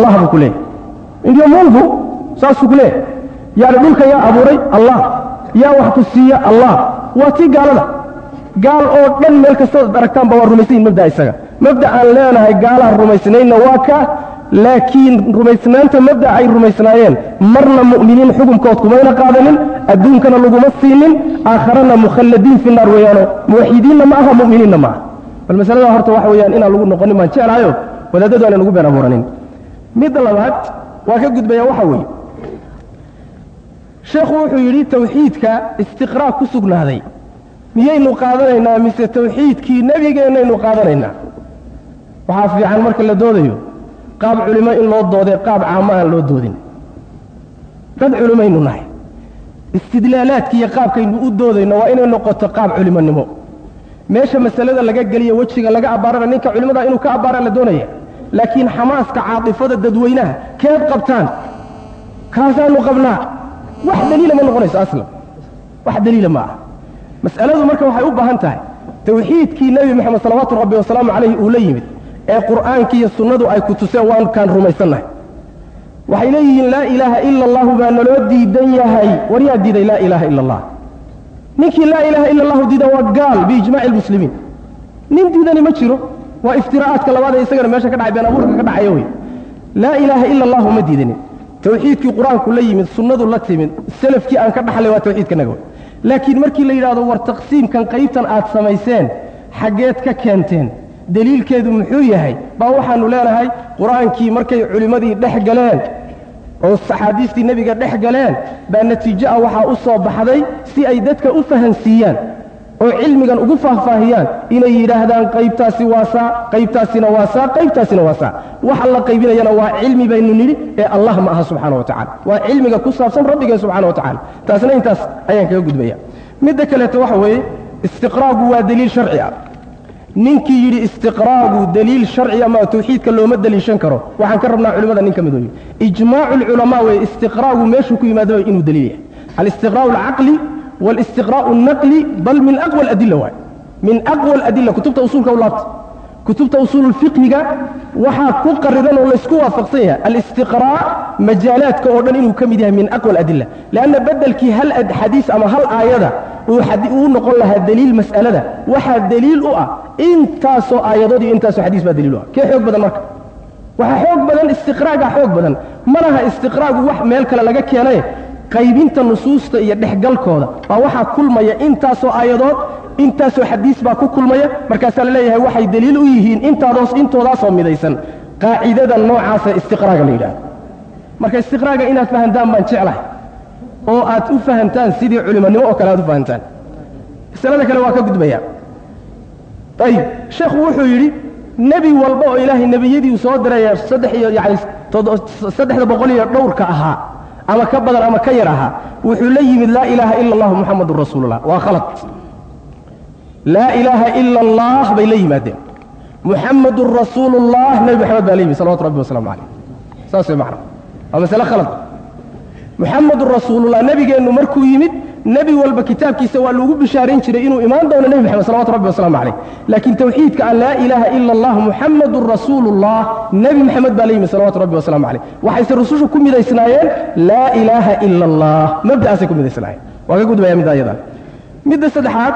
allah buu ku leeyahy ndio mungu saasuu ku leeyahy yani dhulka yaa abuuray allah. Yaa wax ku siiya allah. Waa tii gaalada. Gaal oo dhan meel kastood aragtaanba waa rumaysanyihin mabdaa isaga. Mabda aan leenahay gaalaan rumaysnaynna waa ka laakiin rumaysnaanta mabda ay rumaysnaayeen. Marna mu'miniin xukunkood kumayna qaadanin adduunkana laguma siinin aakharana mukhalladiin fi naar weeyaano. Muwaxidiinna ma aha mu'miniinna ma aha. Bal masalada horta waxa weeyaan inaan lagu noqonin baan jeclahayo wadaadadu aanan ugu been abuuranin midda labaad waa ka gudbaya waxa weeye. Sheekhu wuxuu yidhi tawxiidka istiqraa ku sugnaaday. Miyaynu qaadanaynaa mise tawxiidkii nebigeennaynu qaadanaynaa? Waxaa fiican marka la doodayo qaab culimo in loo doodee qaab caamo aan loo doodin. Dad culimaynu nahay. Istidlaalaadkiiyo qaabkaynu u doodayno waa inay noqoto qaab culimonimo meesha masalada laga geliyo wejiga laga abbaarana ninka culimmada inuu ka abbaara la doonaya laakiin xamaaska caatifada dadweynaha keed qabtaan. Kaasaanu qabnaa. Wax daliila ma noqonayso aslan. Wax daliila ma aha. Mas'aladu marka waxay u baahan tahay tawxiidkii nebi moxamed salawaatu rabbi wasalaamu calayhi uu la yimid ee qur'aankii iyo sunnadu ay ku tuseen waan kaan rumaysannahay. Waxay leeyihiin laa ilaaha ila allahu baa naloo diidan yahay. War yaa diiday laa ilaaha ila allah ninkii laa ilaaha ila allahu diida waa gaal biijmaaci lmuslimiin nin diidani ma jiro waa iftiraa'aadka labaad ee isagana meesha ka dhacay been abuurka ka dhacaya wey laa ilaaha ila allahu ma diidanin tawxiidkii qur'aanku la yimid sunnadu la timid salafkii aan ka dhaxlay waa tawxiidkanaga laakiin markii la yidhahdo war taqsiimkan qaybtan aad samayseen xaggeed ka keenteen deliilkeedu muxuu yahay? Baa waxaannu leenahay qur'aankii markay culimmadii dhex galeen oo saxaadiistii nebiga dhex galeen baa natiijo ah waxaa u soo baxday si ay dadka u fahansiiyaan oo cilmigan ugu faahfaahiyaan inay yidhaahdaan qaybtaasi waa saa qaybtaasina waa saa qaybtaasina waa saa. Waxa la qaybinayana waa cilmi baynu nidhi ee allah ma aha subxaana wa tacala waa cilmiga ku saabsan rabbigeen subxana wa tacala taasna intaas ayaan kaga gudbaya. Midda kaleeto waxa weeye istiqraagu waa deliil sharci ah. Ninkii yidhi istiqraagu deliil sharciya ma tawxiidka looma deliishan karo. Waxaan ka rabnaa culimmada nin ka mid ijmaacu lculamaa weye istiqraagu meeshuu ku yimaadaba inuu deliil yahay. Alistiqraa'u alcaqli والاستقراء النقلي بل من أقوى الأدلة واحد من أقوى الأدلة كتبت أصول كولات كتبت أصول الفقه وحا كقرران ولا اسكوا فقصيها الاستقراء مجالات كأردن إنه كمدها من أقوى الأدلة لأن بدل كي هل حديث أما هل آية ونقول لها دليل مسألة ده وحا دليل أؤى انتاسو آيات دي انتاسو حديث با دليل أؤى كي حوق بدن مركب وحا حوق بدن استقراء حوق بدن مرها استقراء وح ميلك لغا كيانيه qaybinta nusuusta iyo dhexgalkooda. Baa waxaa kulmaya intaasoo aayadood intaasoo xadiis baa ku kulmaya. Markaasaa la leeyahay waxay deliil u yihiin intaadoos intoodaasoo midaysan. Qaacidada noocaasa istiqraaga la yidhahdo marka istiqraaga inaad fahantaan baan jeclahay. Oo aad u fahantaan sidii culimonimo oo kale aad u fahantaan. Masalada kale waa ka gudbaya. Ayib. Sheekhu wuxuu yidhi nebi walba oo ilaahay nebiyadii uu soo diraya saddex iyo yani saddexda boqol iyo dhowrka ahaa ama ka badan ama ka yar ahaa wuxuu la yimid laa ilaaha ila allah muxamadun rasuulullah. Waa khalad. Laa ilaaha ila allah bay la yimaadeen. Muxamadun rasuulullah nebi moxamed baa la yimid salawatu rabbi wasalaamu calayh saas way macna waa masale khalad. Muxamadun rasuulullah nebigeennu markuu yimid nebi walba kitaabkiisa waa lagu bishaarayn jiray inuu imaan doono nebi moxamed salawatu rabbi wasalaamu calayh. Laakiin tawxiidka aan laa ilaaha ila allah muxamadun rasuulullah nebi moxamed baa la yimid salawatu rabbi wasalaamu calayh. Waxayse rusushu ku midaysnaayeen laa ilaaha ila allah mabda'aasay ku midaysnaayeen. Waa ka gudbaya midda ayada. Midda saddexaad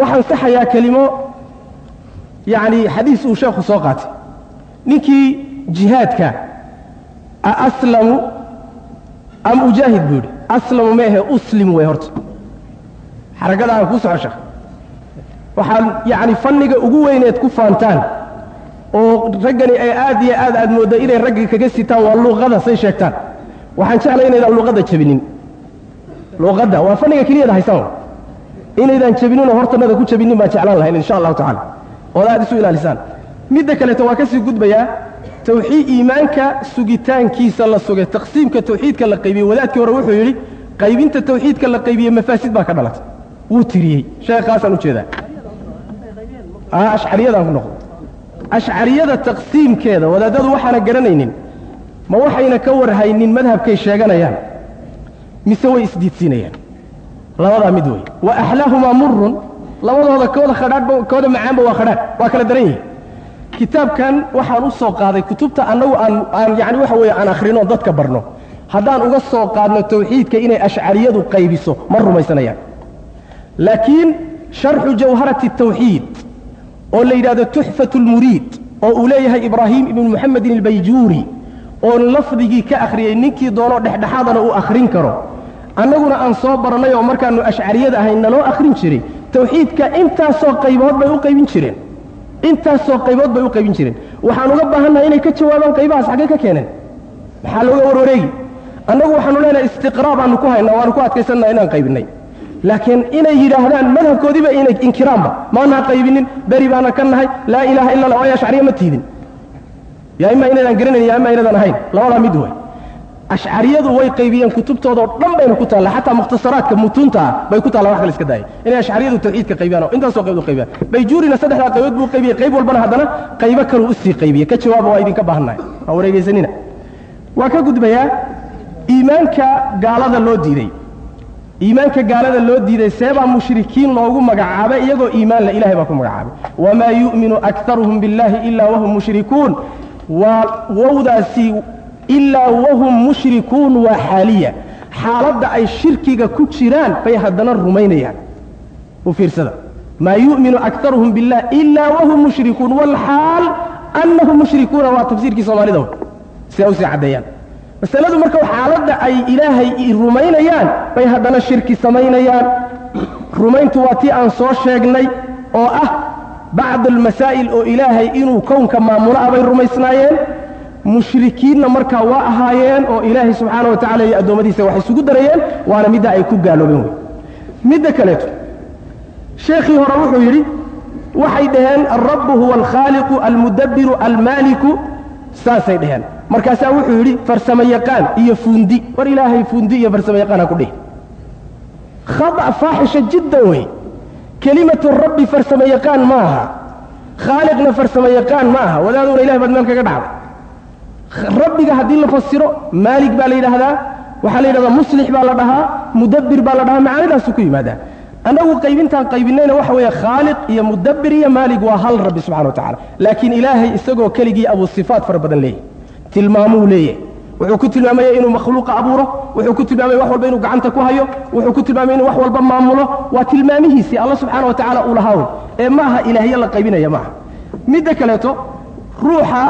waxaan saxayaa kelimo yacni xadiis uu sheekhu soo qaatay. Ninkii jihaadka aslamu am ujaahid buu yidhi aslamu ma ahe uslim wey horta xarakada aan kuu soco sheekh waxaan yacni fanniga ugu weyneed ku faantaan oo raggani ay aad iyo aad aad moodda inay ragga kaga sitaan waa luuqada say sheegtaan waxaan jeclay inaydaan luuqadda jabinin luuqadda waa fanniga keliyada haysaan inaydaan jabinino hortanada ku jabinin baan jeclaan lahayn insha allahu tacala ood aad isu ilaalisaan midda kaleeto waa ka sii gudbayaa tawxiid iimaanka sugitaankiisa la sugay. Taqsiimka tawxiidka la qaybiyey wadaadkii hore wuxuu yidhi qaybinta tawxiidka la qaybiyey mafaasid baa ka dhalatay wuu tiriyey. Sheekhaasaan u jeedaa ashcariyadaan ku noqdo. Ashcariyada taqsiimkeeda wadaadadu waxaana garanaynin ma waxayna ka warhaynin madhabkay sheeganayaan mise way isdiidsiinayaan? Labadaa mid wey wa axlaahumaa murun labadooda kooda khadhaadhba kooda macaanba waa khadhaadh waa kala daran yihiin kitaabkan waxaan u soo qaaday kutubta annagu aan aan yani waxa weeye aan akhrino dadka barno. Haddaan uga soo qaadno tawxiidka inay ashcariyadu qaybiso ma rumaysanayaan. Laakiin sharxu jawharati tawxiid oo la yidhahdo tuxfatu lmuriid oo uu leeyahay ibraahim ibnu moxamedin albayjuuri oo lafdigii ka akhriyey ninkii doonoo dhexdhexaadana uu akhrin karo. Annaguna aan soo barannay oo markaannu ashcariyada ahayn naloo akhrin jiray tawxiidka intaasoo qaybood bay u qaybin jireen intaasoo qaybood bay u qaybin jireen. Waxaan uga baahannahay inay ka jawaabaan qaybahaas xaggee ka keeneen. Maxaa looga warwareegi annagu waxaanu leenahay istiqraa baanu ku haynaa waanu ku adkaysannaha inaan qaybinnay laakiin inay yidhaahdaan madhabkoodiiba inay inkiraanba maanaa qaybinin beri baana ka nahay laa ilaaha illa allah waayo ashcariya ma tiidin. Yaa ima inaydaan garanayn yaa ima inaydaan ahayn. Labadaa mid way ashcariyadu way qaybiyeen kutubtoodao dhan bayna ku taalla. Xataa mukhtasaraadka mutuunta ah bay ku taalla wax kale iska daayay inay ashcariyadu tawxiidka qaybiyaan oo intaasoo qaybood qaybiyaan. Bayjuurina saddexdaa qaybood buu qaybiyey. Qayb walbana haddana qaybo kaluu u qaybiyey ka jawaaba waa idinka baahannahay waa wareegaysanina waa ka gudbayaa iimaanka gaalada loo diiday. Iimaanka gaalada loo diiday seebaa mushrikiin loogu magacaabay iyagoo iimaan le ilahay baa ku magacaabay. Wamaa yu'minu aktaruhum biاllahi ilaa wahum mushrikuun. Waa wowdaasi ilaa wahum mushrikuun waa xaaliya xaaladda ay shirkiga ku jiraan bay haddana rumaynayaan. U fiirsada. Maa yu'minu aktaruhum biاllah ilaa wahum mushrikuun wاlxaal annahum mushrikuuna waa tafsiirkii soomaalida w si ay u sii caddeeyaan masaladu marka xaaladda ay ilaahay rumaynayaan bay haddana shirki samaynayaan. Rumayntu waa tii aan soo sheegnay oo ah bacd almasaa'il oo ilaahay inuu kownka maamulo ah bay rumaysnaayeen mushrikiinna markaa waa ahaayeen oo ilaahay subxaana wa tacala iyo addoommadiisa wax isugu darayeen waana midda ay ku gaaloobeen wey midda kaleeto sheekhii hore wuxuu yidhi waxay dhaheen alrabbu huwa alkhaaliqu almudabbiru almaaliku. Saasay dhaheen. Markaasaa wuxuu yidhi farsamo iyo fuundi. War ilaahay fuundi iyo farsamo ha ku dhihi. Khada faaxisha jiddan wey kelimatu rabbi farsamo ma aha khaaliqna farsamo ma aha wadaaduna ilahay baad kaga dhacday rabbiga haddii la fasiro maalig baa la yidhaahdaa waxaa la yidhahdaa muslix baa la dhahaa mudabbir baa la dhahaa macaanidaasu ku yimaadaa. Annagu qaybintaan qaybinayna waxa weeye khaaliq iyo mudabbir iyo maalig waa hal rabbi subxana wa tacala laakiin ilaahay isagoo keligii abuu sifaat fara badan leeyahy tilmaamuu leeyahy wuxuu ku tilmaamaya inuu makhluuqa abuuro wuxuu ku tilmaamaya wax walba inuu gacanta ku hayo wuxuu ku tilmaamaya inuu wax walba maamulo. Waa tilmaamihiisii alla subxaana wa tacaala uu lahaa ee ma aha ilaahyo la qaybinaya maaha. Midda kaleeto ruuxa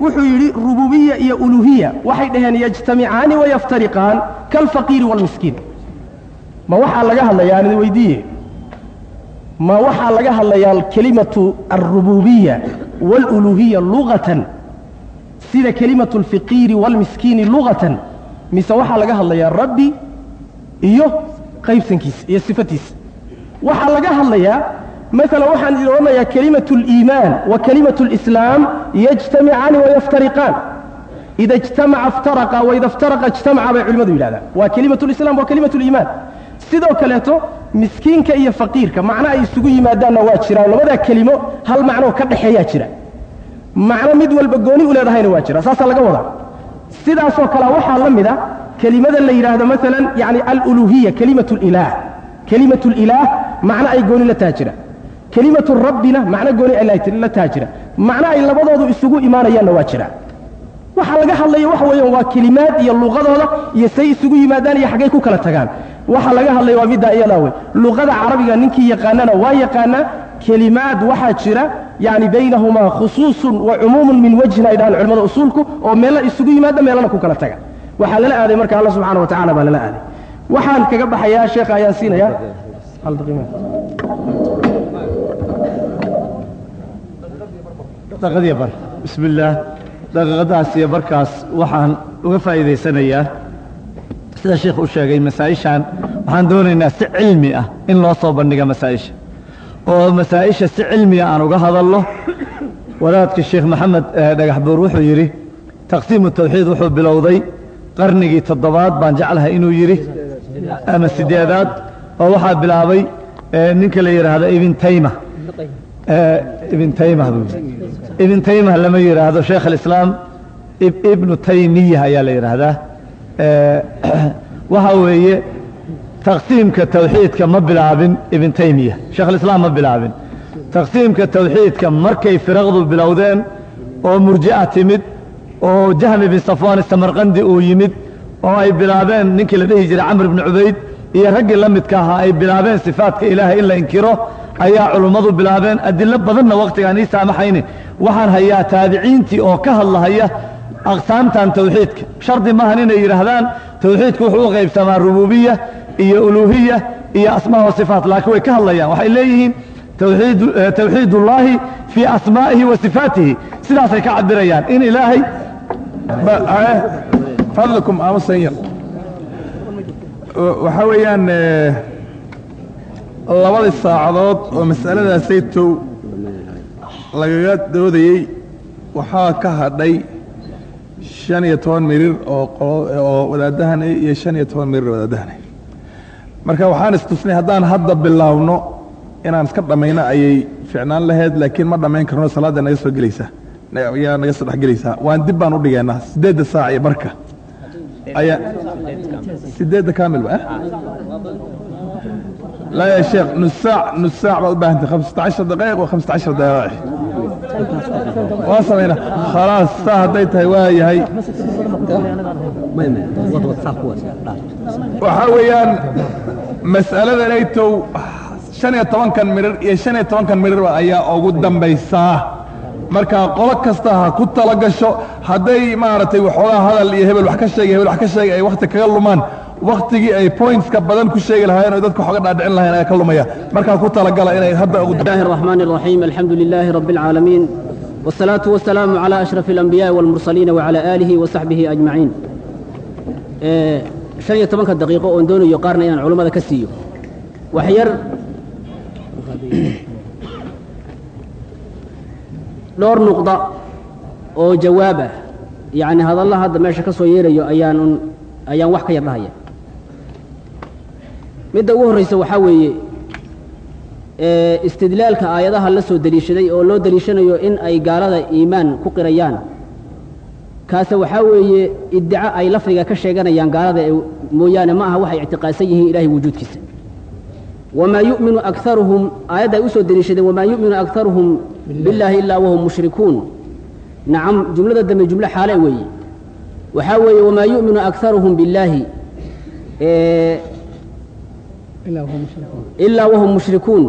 wuxuu yidhi rububiya iyo uluhiya waxay dhaheen yajtamicaani wayaftariqaan kalfaqiiri waalmiskiin ma waxaa laga hadlayaa aan weydiiye ma waxaa laga hadlayaa kelimatu alrububiya waaluluhiya lugatan sida kelimatu alfaqiiri waalmiskiini lugatan mise waxaa laga hadlayaa rabbi iyo qaybsankiisa iyo sifatiisa? Waxaa laga hadlayaa maala waxaan idin odhanayaa kelimatu اliimaan wa kelimatu اlislaam yajtamicaani wayaftariqaan ida ijtamaca iftaraqa waida iftaraqa ijtamaca bay culimmadu yidhahdaan. Waa kelimatu lislam wa kelimatu liimaan sidoo kaleeto miskiinka iyo faqiirka macno ay isugu yimaadaanna waa jiraan. Labadaa kelimo hal macnoo ka dhexeeyaa jira. Macno mid walba gooni u leedahayna waa jira. Saasaa laga wadaa. Sidaasoo kale waxaa la mida kelimada la yidhaahdo maalan yani aluluhiya kelimatu lilaah kelimatu lilaah macno ay gooni la taha kelimatu rabbina macno gooni la taha jira. Macno ay labadoodu isugu imaanayaanna waa jira. Waxaa laga hadlaya waxa weeyaan waa kelimaad iyo luqadooda iyo say isugu yimaadaan iyo xaggay ku kala tagaan. Waxa laga hadlaya waa middaa iyadaa wey luqada carabiga ninkii yaqaanana waa yaqaanaa kelimaad waxaa jira yani baynahumaa khusuusun wa cumuumun min wajhin ay dhahaan culimmada usuulku oo meella isugu yimaada meelana ku kala taga. Waxaa lala aaday marka alla subxana wa tacala baa lala aaday. Waxaan kaga baxayaa sheekha ayaan siinayaa daqiiqadii bar. Bismi illaah daqiiqadaas iyo barkaas waxaan uga faa'iidaysanayaa. Sida sheikh u sheegay masaa'ishan waxaan doonaynaa si cilmi ah in loo soo bandhiga masaa'isha. Oo masaa'isha si cilmiga aan uga hadalno wadaadka sheekh maxamed dhagax buur wuxuu yidhi taqsiimu tawxiid wuxuu bilowday qarnigii toddobaad baan jeclahay inuu yidhi ama sideedaad oo waxaa bilaabay ninka la yidhaahdo ibn tayma ibn taymah buu yidhi. Ibn taymah lama yidhaahdo sheekh alislaam ibnu taymiya ayaa la yidhaahdaa waxa weeye taqsiimka tawxiidka ma bilaabin ibn taymiya sheekh alislaam ma bilaabin. Taqsiimka tawxiidka markay firaqdu bilowdeen oo murji'a timid oo jahmi bin safwaan samarqandi uu yimid oo ay bilaabeen ninkii la dhihi jiray camr ibni cubayd iyo raggii la midka ahaa ay bilaabeen sifaadka ilaahay in la inkiro ayaa culummadu bilaabeen adilo badanna wakhtigaan ii saamaxayni. Waxaan hayaa taabiciintii oo ka hadlahaya aqsaamtan tawxiidka. Shardi maahan inay yidhaahdaan tawxiidku wuxuu u qaybsamaa rububiya iyo uluuhiya iyo asmaa wa sifaat laakiin way ka hadlayaan. Waxay leeyihiin tawxiid ullaahi fii asmaa'ihi wa sifaatihi. Sidaasay ka cabirayaan in ilaahay fadlakum aamusan yar. Waxaa weeyaan labadii saacadood oo mas'aladaasaytow lagaga doodayey waxaa ka hadhay shan iyo toban mirir oo wadaadahana iyo shan iyo toban mirir wadaadahana marka waxaan istusnay haddaan hadda bilaawno inaan iska dhammayno ayay ficnaan lahayd laakiin ma dhammayn karno salaadda naga soo gelaysaa yaa naga soo dhexgelaysaa waan dib baan u dhigaynaa. Siddeedda saac iyo barka. Ayaa sideedda kaamil ba laa ya sheekh nus saac nus saac baad u baahantay khamsata cashar daqaiq wa khamsata cashar daqaa'iq waa samayna khalaas saa hadday tahay waa yahay waxaa weeyaan mas'aladan aytow shan iyo tobankan mirir iyo shan iyo tobankan mirirba ayaa ugu dambaysaa marka qolo kasta ha ku tala gasho hadday maaragtay waxoogaa hadal iyo hebel wax ka sheegay hebel wax ka sheegay ay wakhti kaga lumaan wakhtigii ay pointska badan ku sheegi lahaayeen oo dadka waxooga dhaadhicin lahayen ayaa ka lumaya markaa ku talagala inay hadda ugu الله الرحمن الرحيم الحمد لله رب العالمين والصلاة والسلام على أشرف الأنبياء والمرسلين وعلى آله وصحبه أجمعين آه، شن iyo tobanka daqiiqo oon doonayo qaarna inaan culummada ka siiyo wax yar dhowr nuqda oo jawaab ah yacni hadalla hadda meesha ka soo yeerayo ayaan ayaan wax ka yar dhahaya midda ugu horreysa waxaa weeye ee istidlaalka aayadaha la soo deliishaday oo loo deliishanayo in ay gaalada iimaan ku qirayaan. Kaase waxaa weeye iddico ay lafdiga ka sheeganayaan gaalada ee mooyaane ma aha waxay ictiqaadsan yihiin ilaahay wujuudkiisa. Wamaa yu'minu akaruhum aayadda ay u soo deliishadeen wamaa yu'minu akaruhum billaahi ilaa wahum mushrikuun. Nacam jumlada dambe jumlo xaale weeye. Waxaa weeye wamaa yu'minu akaruhum billaahi ilaa wahum mushrikuun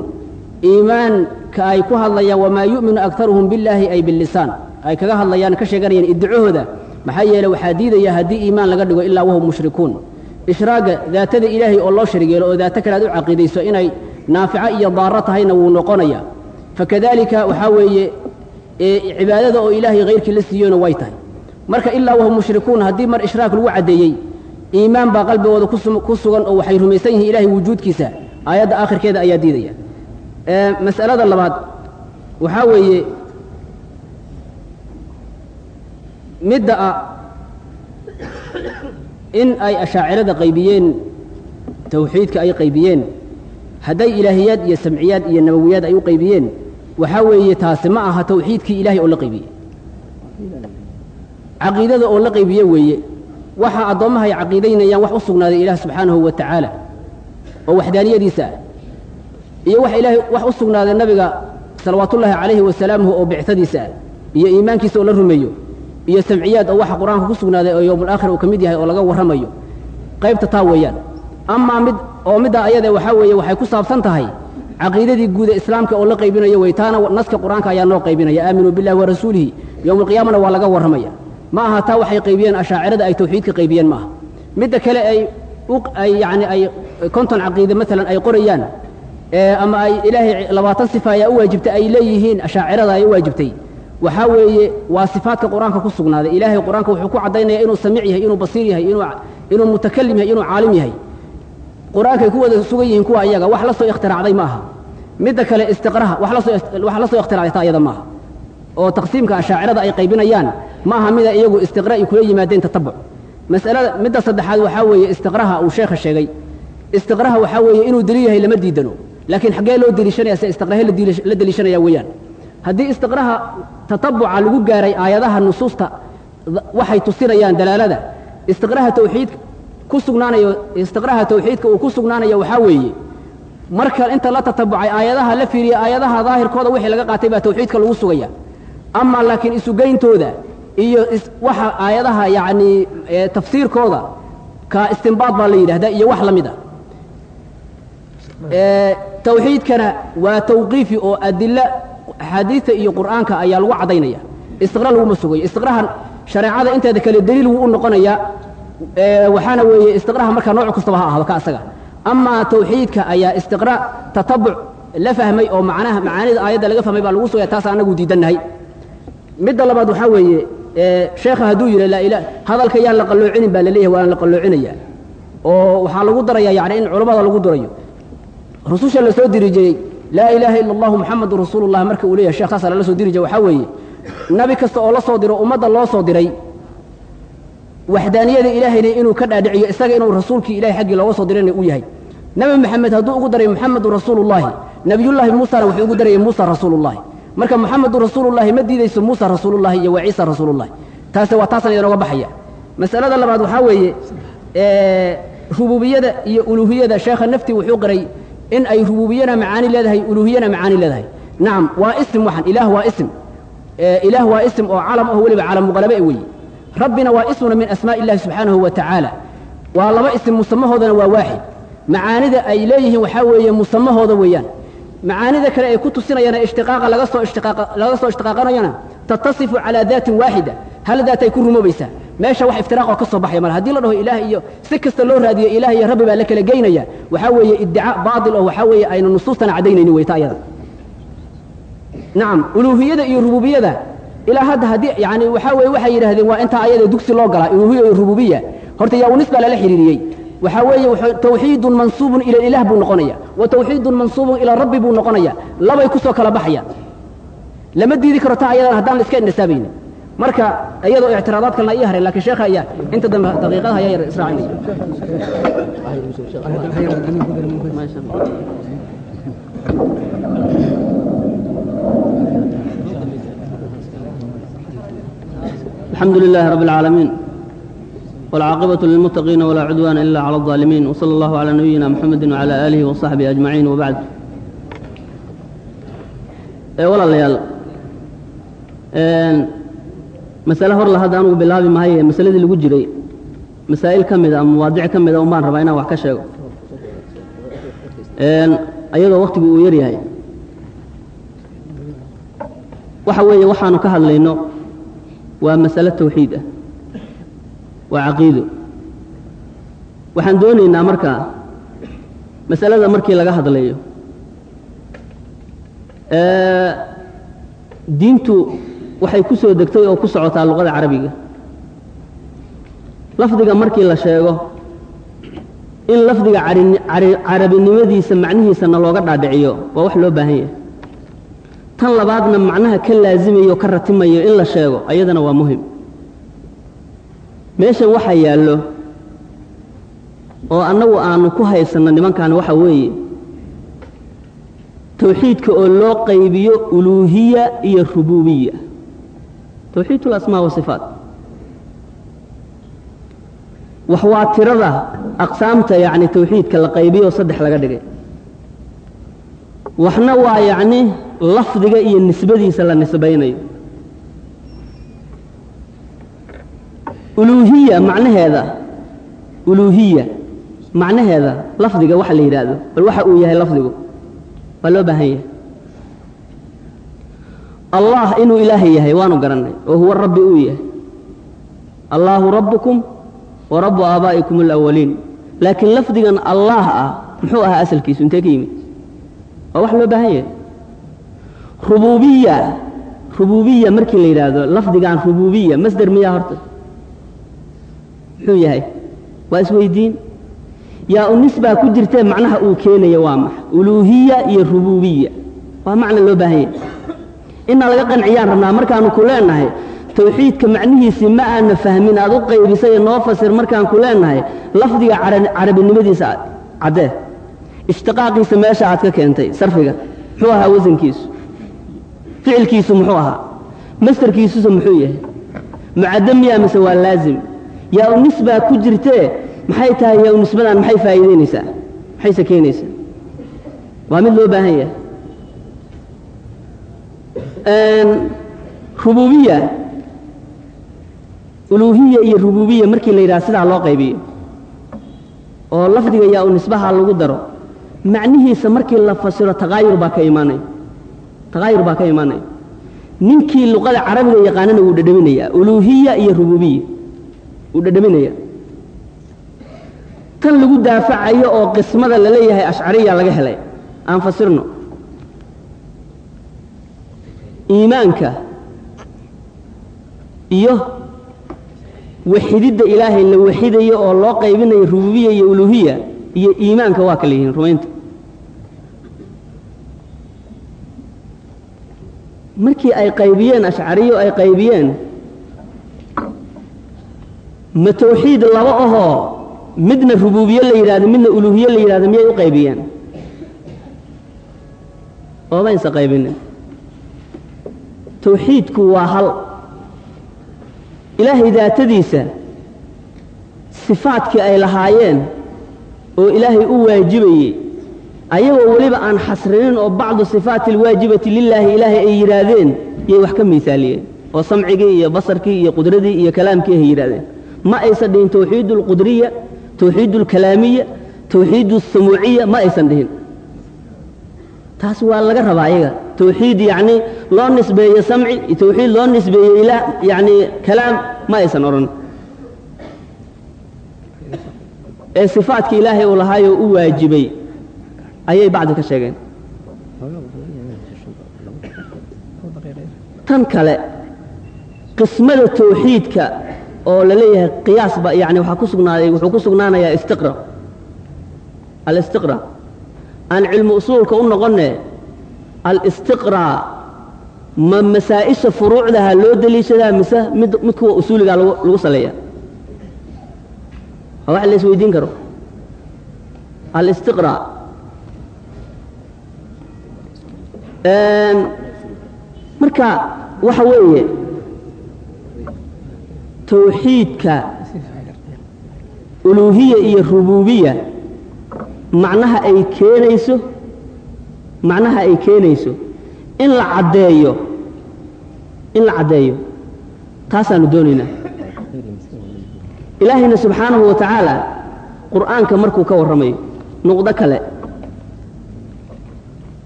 iimaanka ay ku hadlayaan wamaa yu'minu akaruhum billaahi ay billisaan ay kaga hadlayaan ka sheeganayaan iddicahooda maxaa yeeley waxaa diidaya haddii iimaan laga dhigo ilaa wahum mushrikuun ishraaga daatada ilaahay oo loo sharigeelo oo daato kale aad u caqiidayso inay naafico iyo daaro tahayna wuu noqonaya fakadalika waxaa weeye cibaadada oo ilaahay hayrkii la siiyona way tahay marka ilaa wahum mushrikuun haddii mar ishraak lagu caddeeyey iimaan baa qalbigooda ku sugan oo waxay rumaysan yihiin ilaahay wujuudkiisa. Aayadda aakhirkeeda ayaa diidaya. Mas'alada labaad waxaa weeye midda ah in ay ashaacirada qaybiyeen tawxiidka ay qaybiyeen hadday ilaahiyaad iyo samciyaad iyo nabowiyaad ay u qaybiyeen waxaa weeye taasi ma aha tawxiidkii ilaahay oo la qaybiyey. Caqiidada oo la qaybiye weeye waxa addoommaha ay caqiidaynayaan wax u sugnaaday ilaah subxaanahu wa tacaala oo waxdaaniyadiisa ah iyo wax ilaahay wax u sugnaaday nabiga salawaatullaahi calayhi wasalaamuhu oo bictadiisa ah iyo iimaankiisa oo la rumeeyo iyo samciyaad oo waxa qur'aanka ku sugnaaday oo yowmulaakhir uu ka mid yahay oo laga warramayo. Qaybta taa weeyaan amaa mid oo middaa ayade waxaa weeye waxay ku saabsan tahay caqiidadii guuda islaamka oo la qaybinayo wey taana naska qur'aanka ayaa noo qaybinaya aaminuu billahi wa rasuulihi yowmaalqiyaamana waa laga warramaya ma aha taa waxay qaybiyeen ashaacirada ay tawxiidka qaybiyeen ma aha midda kale ay yacni ay konton caqiide maalan ay qorayaan ama ay ilaahay labaatan sifa ayaa u waajibtay ay leeyihiin ashaacirada ay u waajibtay. Waxaa weeye waa sifaadka qur'aanka ku sugnaaday. Ilaahay qur'aanka wuxuu ku caddaynaya inuu samiic yahay inuu basiir yahay inuu mutakalim yahay inuu caalim yahay. Qur'aankay ku wada sugan yihiin kuwa iyaga wax la soo ikhtiraacday ma aha midda kale istiqraha wax la soo ikhtiraacday taa iyada ma aha oo taqsiimka ashaacirada ay qaybinayaan ma aha mida iyagu istiqra ay kula yimaadeen tatabuc. Mas'alada midda saddexaad waxaa weeye istiqraha uu sheekha sheegay. Istiqraha waxaa weeye inuu deliil yahay lama diidano. Laakiin xaggee loo deliishanaya se istiqrahe la deliishanaya weeyaan. Haddii istiqraha tatabuca lagu gaaray aayadaha nusuusta waxay tusinayaan dalaalada. Istiqraha tawxiid ku sugnaanayo istiqraha tawxiidka uu ku sugnaanayo waxaa weeye marka inta la tatabucay aayadaha la fiiriya aayadaha daahirkooda wixii laga qaatay baa tawxiidka lagu sugaya. Ama laakiin isugeyntooda iyo waxa aayadaha yacni tafsiirkooda ka istinbaad baa la yidhahdaa iyo wax la mid a tawxiidkana waa tawqiifi oo adilo axaadiidta iyo qur'aanka ayaa lagu caddaynaya. Istiqra laguma sugayo istiqrahan shareecada inteeda kale daliil wuu u noqonayaa waxaana weeye istiqraha markaa nooc kastaba ha ahdo ka asaga. Amaa tawxiidka ayaa istiqra tatabuc la fahmay oo macnaha macaanida aayadda laga fahmay baa lagu sugaya taas anagu diidannahay midda labaad waxaa weeye sheekha hadduu ila hadalka yaan la qalloocinin baa la leeyahay waana la qalloocinayaa. oo waxaa lagu daraya yani in culammada lagu darayo. Rususha la soo diri laa ilaaha ila allahu muxamadu rasuulullah marka uu leeyahay sheekh saasa lala soo diri waxaa weeye nabi kasta oo la soo diro ummadda loo soo diray waxdaaniyada ilaahayna inuu ka dhaadhiciyo isaga inuu rasuulkii ilahay xaggii looga soo dirayna uu yahay. Nebi maxamed hadduu ugu daray muxamedun rasuulullahi nebiyullaahi muusana wuxuu ugu darayay muusa rasuulullahi marka muxamedun rasuulullahi ma diidayso muusa rasuulullahi iyo waa ciisa rasuulullahi. Taase waa taasaan idinooga baxaya. Masalada labaad waxaa weeye rububiyada iyo uluuhiyada sheekha nafti wuxuu qiray in ay rububiyana macaani leedahay uluuhiyana macaani leedahay. Nacam waa isim waxan ilaah waa isim ilaah waa isim oo calam aho weliba calam muqalabe weeye rabbina waa ismuna min asmaaءi illahi subxaanahu wa tacaala waa laba isim musamahoodana waa waaxid. Macaanida ay leeyihiin waxaa weeye musamahooda weeyaan macaanida kale ay ku tusinayaan ishtiqaaqa laga soo laga soo ishtiqaaqanayana tattasifu calaa daatin waaxida hal daat ay ku rumoobaysaa meesha wax iftiraaqoo ka soo baxaya mal haddii la dhaho ilaah iyo si kasta loo raadiyo ilaah iyo rabbi baa la kala geynaya. Waxaa weeye iddicaa baatil oo waxaa weeye aynu nusuustana caddaynaynin weyta ayada. Nacam uluuhiyada iyo rububiyada. Ilaa hadda haddii yani waxaa weeye waxay yidhahdeen waa intaa ayada dugsi loo galaa. Uluuhiya iyo rububiya horta yaa unis baa lala xiriiriyey waxaa weeye tawxiidun mansuubun ila ilaah buu noqonaya. Wa tawxiidun mansuubun ilaa rabbi buu noqonaya. Labay ku kala baxayaan lama diidi karo taa ayadan haddaan iska indhasaabayni marka iyadoo ictiraadaad ii haray lakiin sheekha ayaa inta dambe daqiiqadaha ayaa yar israacinaya alxamdu lilahi rabb اlcaalamiin والعاقبة للمتقين ولا عدوان إلا على الظالمين وصلى الله على نبينا محمد وعلى آله وصحبه أجمعين وبعد ولا ليال مسألة هور لهذا أنه بالله ما هي مسألة اللي وجري مسائل كمدة مواضيع كمدة وما ربعنا وحكشة أيضا وقت بيويري هاي وحوي وحانو كهل لينو waa masale tawxiid ah waa caqiido. Waxaan doonaynaa markaa masalada markii laga hadlayo diintu waxay ku soo degtay oo ku socotaa luqada carabiga. Lafdiga markii la sheego in lafdiga carabinimadiisa macnihiisana looga dhaadhiciyo waa wax loo baahan yahay. Tan labaadna macnaha ka laasimayo ka ratimayo in la sheego ayadana waa muhiim meeshan waxaa yaallo oo annagu aanu ku haysanno nimankan waxa weeye tawxiidka oo loo qaybiyo uluuhiya iyo rubuubiya. Tawxiid ulasmaa wasifaat wax waa tirada aqsaamta yacni tawxiidka la qaybiyo saddex laga dhigay. Waxna waa yacni lafdiga iyo nisbadiisa la nisbaynayo uluuhiya macnaheeda. Uluuhiya macnaheeda lafdiga waxa la yidhaahdo bal waxa uu yahay lafdigu waa loo baahan yahay. Allah inuu ilaahay yahay waanu garannay oo huwa rabbi uu yahay. Allaahu rabbukum wa rabbu aabaa'ikum alawaliin laakiin lafdigan allaah ah muxuu ahaa asalkiisu intee ka yimid? Waa wax loo baahan yahay. Rubuubiya rubuubiya markii la yidhaahdo lafdigan rubuubiya masder miyaa horta muxuu yahay? Waa isweydiin. Yaa unis baa ku jirtee macnaha uu keenaya waa maxa uluuhiya iyo rubuubiya. Waa macna loo baahan yahay. Inaa laga qanciyaan rabnaa markaanu ku leenahay tawxiidka macnihiisii ma aana fahmin. Aad u qaybisay noo fasir markaan ku leenahay lafdiga carabinimadiisa caddee ishtiqaaqiisa meesha aad ka keentay sarfiga. Muxuu ahaa wasankiisu ficilkiisu muxuu ahaa? Mastarkiisusa muxuu yahay? Mucaddo miyaa mise waa laazim yaa nisbaa ku jirtee maxay tahay yaa nisbadan maxay faa'iidaynaysaa maxayse keenaysaa waa mid loo baahan yahay. Rububiya uluuhiya iyo rububiya markii la yidhaha sidaa loo qaybiyo oo lafdiga yaa u nisbaha lagu daro macnihiisa markii la fasiro taqaayur baa ka imaanaya. Taqaayur baa ka imaanaya. Ninkii luqada carabiga yaqaanana wuu dhadhaminayaa uluuhiya iyo rububiya wuu dhadhaminaya. Tan lagu daafacayo oo qismada la leeyahay ashcariya laga helay aan fasirno. Iimaanka iyo waxididda ilaahay la waxidayo oo loo qaybinayo rububiya iyo uluuhiya iyo iimaanka waa kala yihiin rumaynta. Markii ay qaybiyeen ashcariyo ay qaybiyeen ma tawxiid laba ahoo midna rubuubiye la yidhahdo midna uluuhiye la yidhahdo miyay u qaybiyeen? Oomaysa qaybinin. Tawxiidku waa hal. Ilaahay daatadiisa sifaadkii ay lahaayeen oo ilaahay u waajibayey ayagoo weliba aan xasrinin oo bacdu sifaati alwaajibati lilaahi ilaahay ay yidhaahdeen yay wax ka miisaaliyeen. Oo samcigii iyo basarkii iyo qudradii iyo kalaamkii ay yidhahdeen ma aysan dhihin tawxiid alqudriya tawxiid alkalaamiya tawxiid alsumuuciya ma aysan dhihin. Taas waa laga rabaa ayaga. Tawxiid yacni loo nisbeeye samci iyo tawxiid loo nisbeeye ilaa yacni kalaam ma aysan odhan ee sifaadka ilaahay uu lahaayoo u waajibay ayay bacdi ka sheegeen. Tan kale qismada tawxiidka oo la leeyahay qiyaasba yani waxaa ku sugnaaday wuxuu ku sugnaanayaa istiqra. Alistiqra aan cilmu usuulka u noqonne alistiqra ma masaa'isha furuucdaha loo deliishadaa mise mid mid kuwa usuuligaa lagu saleeya waa wax la karo. Alistiqra marka waxa weeye tawxiidka uluuhiya iyo rubuubiya macnaha ay keenayso macnaha ay keenayso in la caddeeyo in la caddeeyo. Taasaanu doonaynaa. Ilaahayna subxaanahu wa tacaala qur'aanka markuu ka warramayo nuqdo kale.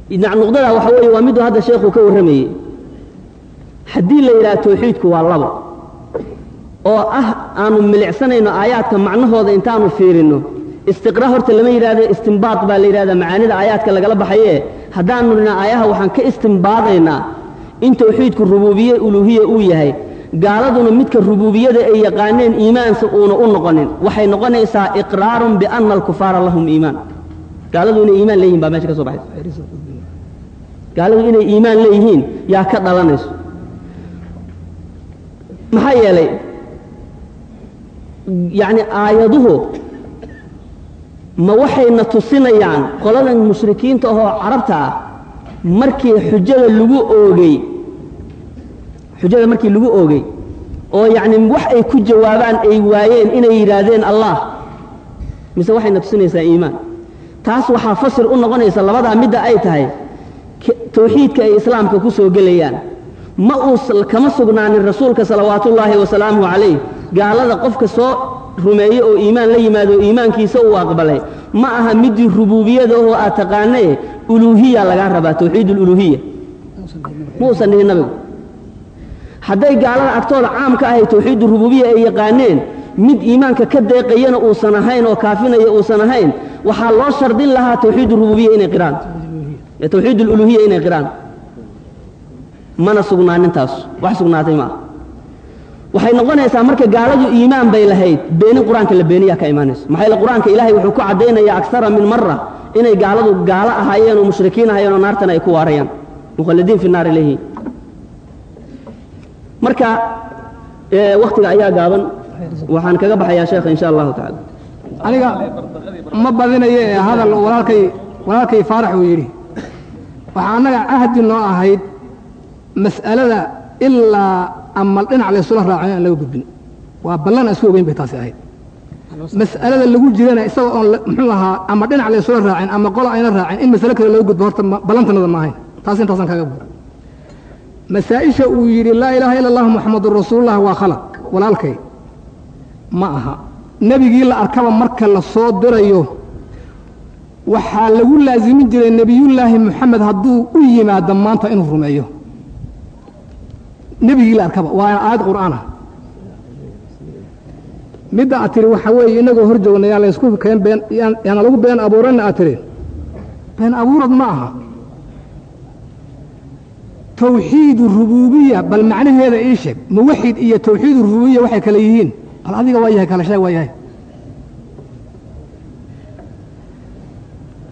Nuqdadaa waxa weeye waa miduu hadda sheekhu ka warramayey haddii la yidhaha tawxiidku waa labo oo ah aanu milicsanayno aayaadka macnahooda intaanu fiirinno istiqra horta lama yidhahdo istimbaad baa la yidhahdaa macaanida aayaadka lagala baxaye. Haddaanu nina aayaha waxaan ka istimbaadaynaa. In tawxiidku rubuubiye uluuhiya uu yahay. Gaaladuna midka rubuubiyada ay yaqaaneen iimaansa uuna u noqonin. Waxay noqonaysaa iqraarun biana alkufaara lahum iimaan. Gaaladu inay iimaan leeyihiin baa meesha ka soo baxaysa. Gaaladu inay iimaan leeyihiin yaa ka dhalanayso. Maxaa yeelay yacni aayaduhu ma waxayna tusinayaan qoladan mushrikiinta ahoo carabta ah markii xujada lagu oogey xujada markii lagu oogey oo yacni wax ay ku jawaabaan ay waayeen inay yidhaahdeen allah mise waxayna tusinaysaa iimaan. Taas waxaa fasir u noqonaysa labadaa midda ay tahay tawxiidka ay islaamka ku soo gelayaan. Ma uu kama sugnaanin rasuulka salawaatuullaahi wasalaamuhu calayh gaalada qofka soo rumeeye oo iimaan la yimaado iimaankiisa uu aqbalay. Ma aha midii rubuubiyada oo aad taqaanae uluuhiya lagaa rabaa tawxiid aluluuhiya ma uusan dhihin nabigu. Hadday gaalada agtooda caamka ahay tawxiidu rubuubiya ay yaqaaneen mid iimaanka ka deeqayana uusan ahayn oo kaafinaya uusan ahayn waxaa loo shardin lahaa tawxiid rububiya inay qiraan. Tawxiid aluluhiya inay qiraan. Mana sugnaanintaas wax sugnaatay maaha waxay noqonaysaa marka gaaladu iimaan bay lahayd beenin qur'aanka la beeniyaa ka imaanayso. Maxaa yeele qur'aanka ilaahay wuxuu ku caddaynayaa aksara min mara inay gaaladu gaalo ahaayeen oo mushrikiin ahaayeen oo naartana ay ku waarayaan. Mukhalladiin fi naari leeyihiin marka wakhtiga ayaa gaaban. Waxaan kaga baxayaa sheekha insha allahu tacaala. Aniga ma badinayo ee hadal walaalkay walaalkay faarax uu yidhi. Waxaa annaga cahdi noo ahayd mas'alada ilaa ama dhinac laysula raaco aan laga gudbin waa ballan aan isku ogeyn bay taasi ahayd mas'alada lagu jirana isaga oon la- muxuu ahaa ama dhinac laysula raacin ama qola ayna raacin in masale kale loo gudbo horta ballantanada ma ahayn taas intaasaan kaga buur masaa-isha uu yidhi laa ilaaha ila allahu muxamadun rasuulullah waa khalaq walaalkay ma aha nebigii la arkaba marka la soo dirayo waxaa lagu laasimin jiray nebiyullaahi moxamed hadduu u yimaado maanta inuu rumeeyo nebigii la arkaba. Waa aayad qur'aan ah. Midda aad tiri waxaa weeye inagoo hor joogna yaa laysku keen been yaan yaana lagu been abuuranna aad tiri. Been abuurad ma aha. Tawxiidu rubuubiya bal macnaheeda ii sheeg. Muwaxid iyo tawxiidu rubuubiya waxay kale yihiin. Bal adiga waa yahay kala sheeg waa yahay.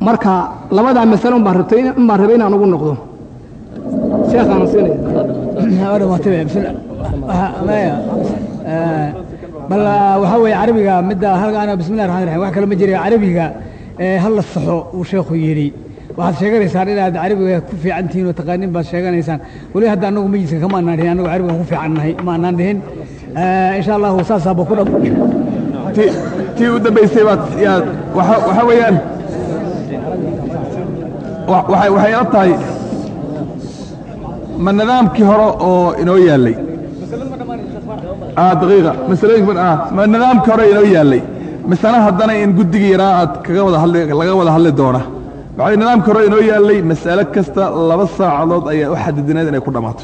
Marka labadaa masale un baan rabtay un baan rabay inaan ugu noqdo bal waxaa weeye carabiga midda halkaana bismillahi raxmaan raxiim wax kale ma jira carabiga hal la saxo uu sheekhu yidhi waxaad sheeganaysaan inaad carabiga ku fiican tihiin oo taqaanin baad sheeganaysaan weli hadda annagu majliska kama anaan dhihin annagu carabiga ku fiican nahay ma anaan dhihin insha allahu saasaaba ku dhab ti tii u dambaysay baad yaad waxa waxa weeyaan wa- waxay ila tahay ma nidaamkii hore oo inoo yaallay? Ah ah ma nidaamkii hore inoo yaallay? Misana haddana in guddigii yaraa aad kaga wada hadli doona. Waxay nidaamkii hore inoo yaallay? Mas'alo kasta laba saacadood ayaa u xadidineed inay ku dhammaato.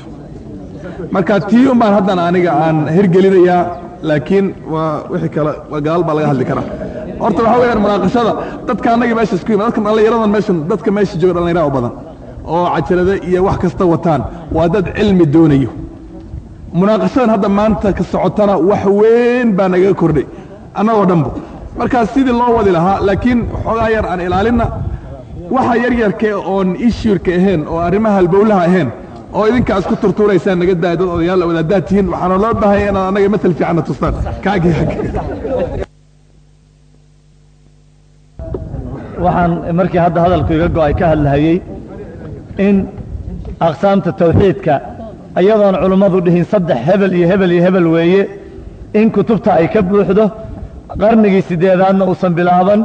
Marka tii un baan haddana aniga aan hirgelinayaa laakiin waa wixii kale gadaal baa laga hadli karaa. Horta waxaa weeyaan munaaqashada dadka annagii meesha isku yimid dadka dhallinyaradan meeshan dadka meesha jooga dhallinyara u badan oo cajalada iyo wax kasta wataan. Waa dad cilmi doonayo. Munaaqashadan hadda maanta ka socotana wax weyn baa nagaga kordhay. Annagoo dhanbo. Markaas sidii loo wadi lahaa laakiin xoogaa yar aan ilaalinna waxa yaryarka oon ishuurka ahayn oo arrimaha halbowlaha ahayn oo idinkaa isku turtuuraysaan naga daaya dad odayaal wadaadaad tihiin waxaana loo baahanya inaad annaga matal fiicanna tustaan. Kaagii waxaan markii hadda hadalku iga go'ay ka hadlahayey in aqsaamta tawxiidka iyadoon culummadu dhihin saddex hebel iyo hebel iyo hebel weeye in kutubta ay ka buuxdo qarnigii sideedaadna uusan bilaaban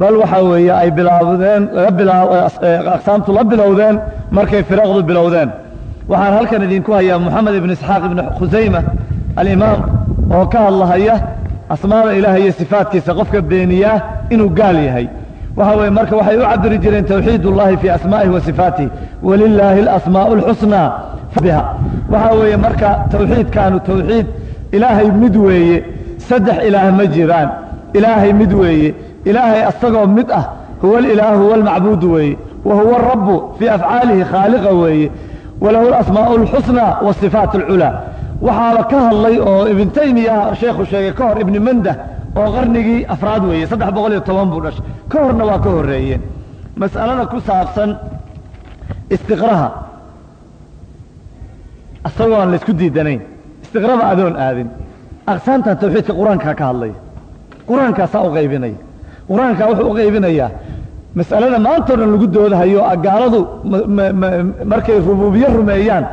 bal waxaa weeye ay bilaabdeen bilaa aqsaamtu la bilowdeen markay firaqdu bilowdeen. Waxaan halkan idinku hayaa moxamed ibn isxaaq ibn khusayma alimaam oo ka hadlahaya asmaada ilaahay iyo sifaatkiisa qofka beeniyaa inuu gaal yahay waxa weeye marka waxay u cabiri jireen tawxiid ullahi fii asmaa'ihi wa sifaatihi walilaahi alasmaa'u alxusnaa biha. Waxa weeye marka tawxiidkaanu tawxiid ilaahay mid weeye saddex ilaah ma jiraan. Ilaahay mid weeye ilaahay asagoo mid ah huwa alilaahu huwa almacbuudu weeye wa huwa arabu fii afcaalihi khaaliqa weeye walahu alasmaa'u alxusnaa wasifaat alculaa waxaaba ka hadlay oo ibn taymiya sheekhu sheegay ka hor ibni mandah oo qarnigii afraad weeye saddex boqol iyo toban buu dhashay. Ka horna waa ka horreeyeen mas'alada ku saabsan istiqraha. Asagoo aan laysku diidanayn. Istiqraba adoon aadin. Aqsaamtan tawxiidka qur'aankaa ka hadlaya qur'aankaasaa u qaybinaya qur'aankaa wuxuu u qaybinayaa. Mas'alada maantao lagu doodahayo gaaladu markay rubuubiye rumeeyaan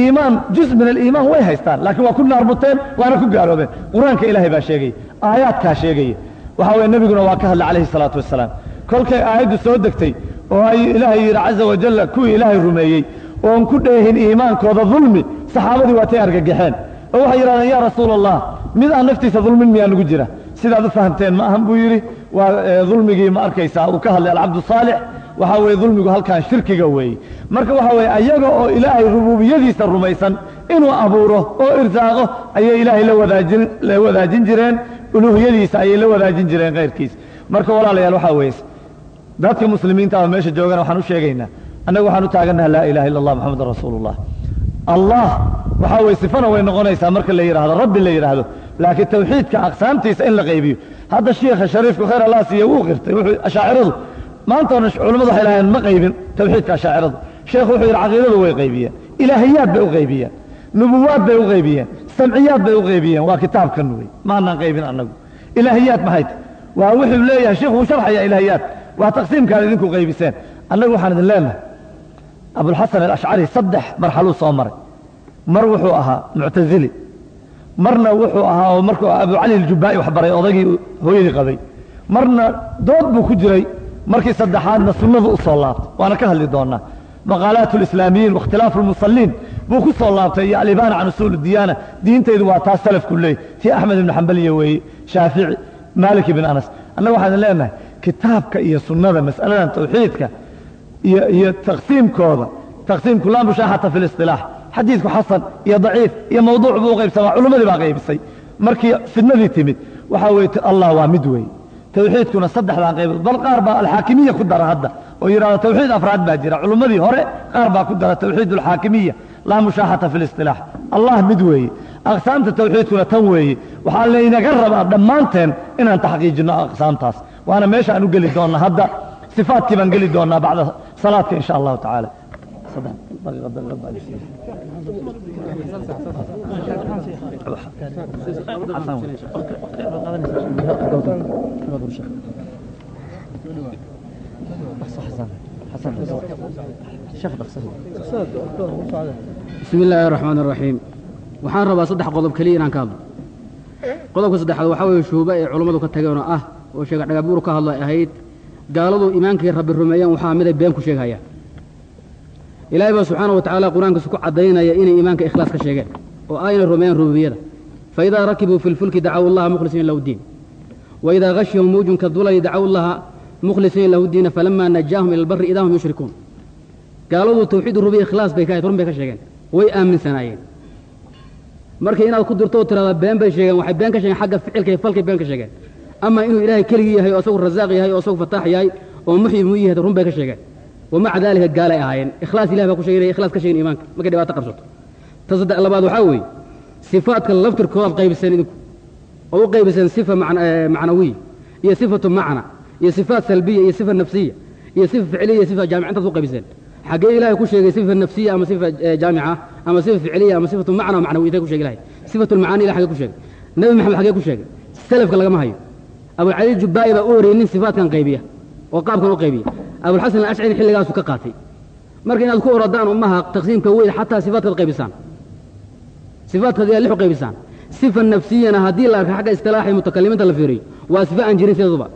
iimaan juz min aliimaan way haystaan laakiin waa ku naarbuteen waana ku gaaloobeen qur'aanka ilaahay baa sheegaya aayaadkaa sheegaya waxaa weye nebiguna waa ka hadlay calayhi salaatu wasalaam kolkay aayaddu soo degtay oo ay ilaahay yidhi caza wajalla kuwii ilaahay rumeeyey oon ku dheehin iimaankooda dulmi saxaabadii waatay argagaxeen oo waxay yidhahdeen yaa rasuula allah mid aan naftiisa dulmin miyaa nagu jira. Sidaad u fahamteen ma ahan buu yidhi. Waa dulmigii ma arkaysaa uu ka hadlay alcabdu saalix waxaa weeye dulmigu halkan shirkiga weeye marka waxaa weeye ayaga oo ilaahay rubuubiyadiisa rumaysan inuu abuuro oo irsaaqo ayay ilaahay la wadaajin jireen uluuhiyadiisa ayay la wadaajin jireen kayrkiisa marka walaalayaal waxaa weeye dadka muslimiinta ah meesha joogana waxaan u sheegaynaa. Annagu waxaan u taagannaha laa ilaha illa allah moxamedan rasuulullah. Allah waxaa weye sifana way noqonaysaa marka la yidhaahdo rabbi la yidhaahdo laakiin tawxiidka aqsaamtiisa in la qaybiyo. Hadda shiikha shariifku khayr allah siiye wuu qirtay wuxuu ashaaciradu maanta ona culimmadu waxay lahayeen ma qaybin tawxiidka ashaaciradu. Sheekhu wuxuu yidhi caqiidadu way qaybiyeen ilaahiyaad bay u qaybiyeen nubuwaad bay u qaybiyeen samciyaad bay u qaybiyeen waa kitaabkan wey maanaan qaybin annagu. Ilaahiyaad maxay tahy waa wuxuu leeyahay sheikhu uu sharxaya ilaahiyaad waa taqsiimkaad idinku qaybiseen. Annagu waxaan idin leenahay abulxasan alashcari saddex marxaluu soo maray. Mar wuxuu ahaa muctazili marna wuxuu ahaa oo markuu abu cali aljubaa'i wax baray odaygii hooyadii qabay marna dood buu ku jiray markii saddexaadna sunnadu u soo laabtay waana ka hadli doonaa maqaalaat اlislaamiyiin waاkhtilaafu اlmusaliin buu ku soo laabtay iyo alibaana can usuul diyaana diintaydu waa taas salafku leey tii axmed ibn xambaliya weeye shaafici maalik ibn anas annaga waxaan leenahay kitaabka iyo sunnada mas'aladan tawxiidka iyo iyo taqsiimkooda taqsiimku laa mushaaxata fi اliصطilaax xadiidku xasan iyo daciif iyo mawduuc buu u qaybsamaa culimmadii baa qaybisay markii fidnadii timid waxaa weeye allah waa mid weeye tawxiidkuna saddexdaa qaybood bal qaar baa alxaakimiya ku dara hadda oo yidhahda tawxiid afraad baa jira. Culummadii hore qaar baa ku dara tawxiid alxaakimiya laa mushaaxata fi اlisطilaax allah mid weeye aqsaamta tawxiidkuna tan weeye waxaa laynaga rabaa dhammaanteen inaan taxqiijinno aqsaamtaas. Waana meesha aan u geli doonnaa hadda. Sifaadkii baan geli doonnaa bacda salaadka insha allahu tacaala bismi illaahi araxmaan araxiim waxaan rabaa saddex qodob keliya inaan ka hadlo. Qodobka saddexaad waxaa weeye shuhuba ay culammadu ka tageenoo ah oo sheega dhagabuur ka hadlo ay ahayd gaaladu iimaankii rabbi rumeeyaan waxaa miday been ku sheegayaan. Ilaahay baa subxaana wa tacaala qur'aankiisu ku caddaynaya inay iimaanka ikhlaas ka sheegeen oo ayna rumeeyaan rububiyada faidaa rakibuu fi lfulki dacaw allaha mukhlisiina lahu diin. Waidaa hashiyahum mawjun kadulali dacaw allaha mukhlisiina lahu diina falamaa najaahum ila albari idaa hum yushrikuun. Gaaladu tawxiid rubiya ikhlaas bay ka ahayd run bay ka sheegeen. Way aaminsanaayeen. Marka inaad ku dirto oo tirahda been bay sheegeen waxay been ka sheegeen xagga ficilka falkay been ka sheegeen. Ama inuu ilaahay keligii yahay oo isagu rasaaq yahay oo isagu fataax yahay oo muxyi muu yahay run bay ka sheegeen. Wamaca daalika gaalay ahaayeen. Ikhlaas ilahi baa ku sheeganaya ikhlaas ka sheegin iimaanka. Markay dhibaato qabsato ta saddex labaad waxaa weeye sifaadka laftirkoodaad qaybiseen idinku oo u qaybiseen sifa macnawiya iyo sifatu macna iyo sifaat salbiya iyo sifa nafsiya iyo sifa ficliya iyo sifa jaamica intaad u qaybiseen xaggee ilaahay ku sheegay sifa nafsiya ama sifa jaamica ama sifa ficliya ama sifatu macna macnawiya intay ku sheegay ilahay sifatu lmacaani ilah xagee ku sheegay. Nebi maxamed xagee ku sheegay salafka lagama hayo. Abulcali jubbaa'i baa u horeyey nin sifaadkan qaybiya oo qaabkan u qaybiya. Abulxasan alashcari xilligaasu ka qaatay. Marka inaad ku oradaan ummaha taqsiimka weyn xataa sifaadkaad qaybisaan sifaadkaad ilaa lix u qaybisaan. Sifa nafsiyana haddii la arka xagga istilaaxi mutakalimiinta la fiiriyo waa sifa aan jirin sidaduba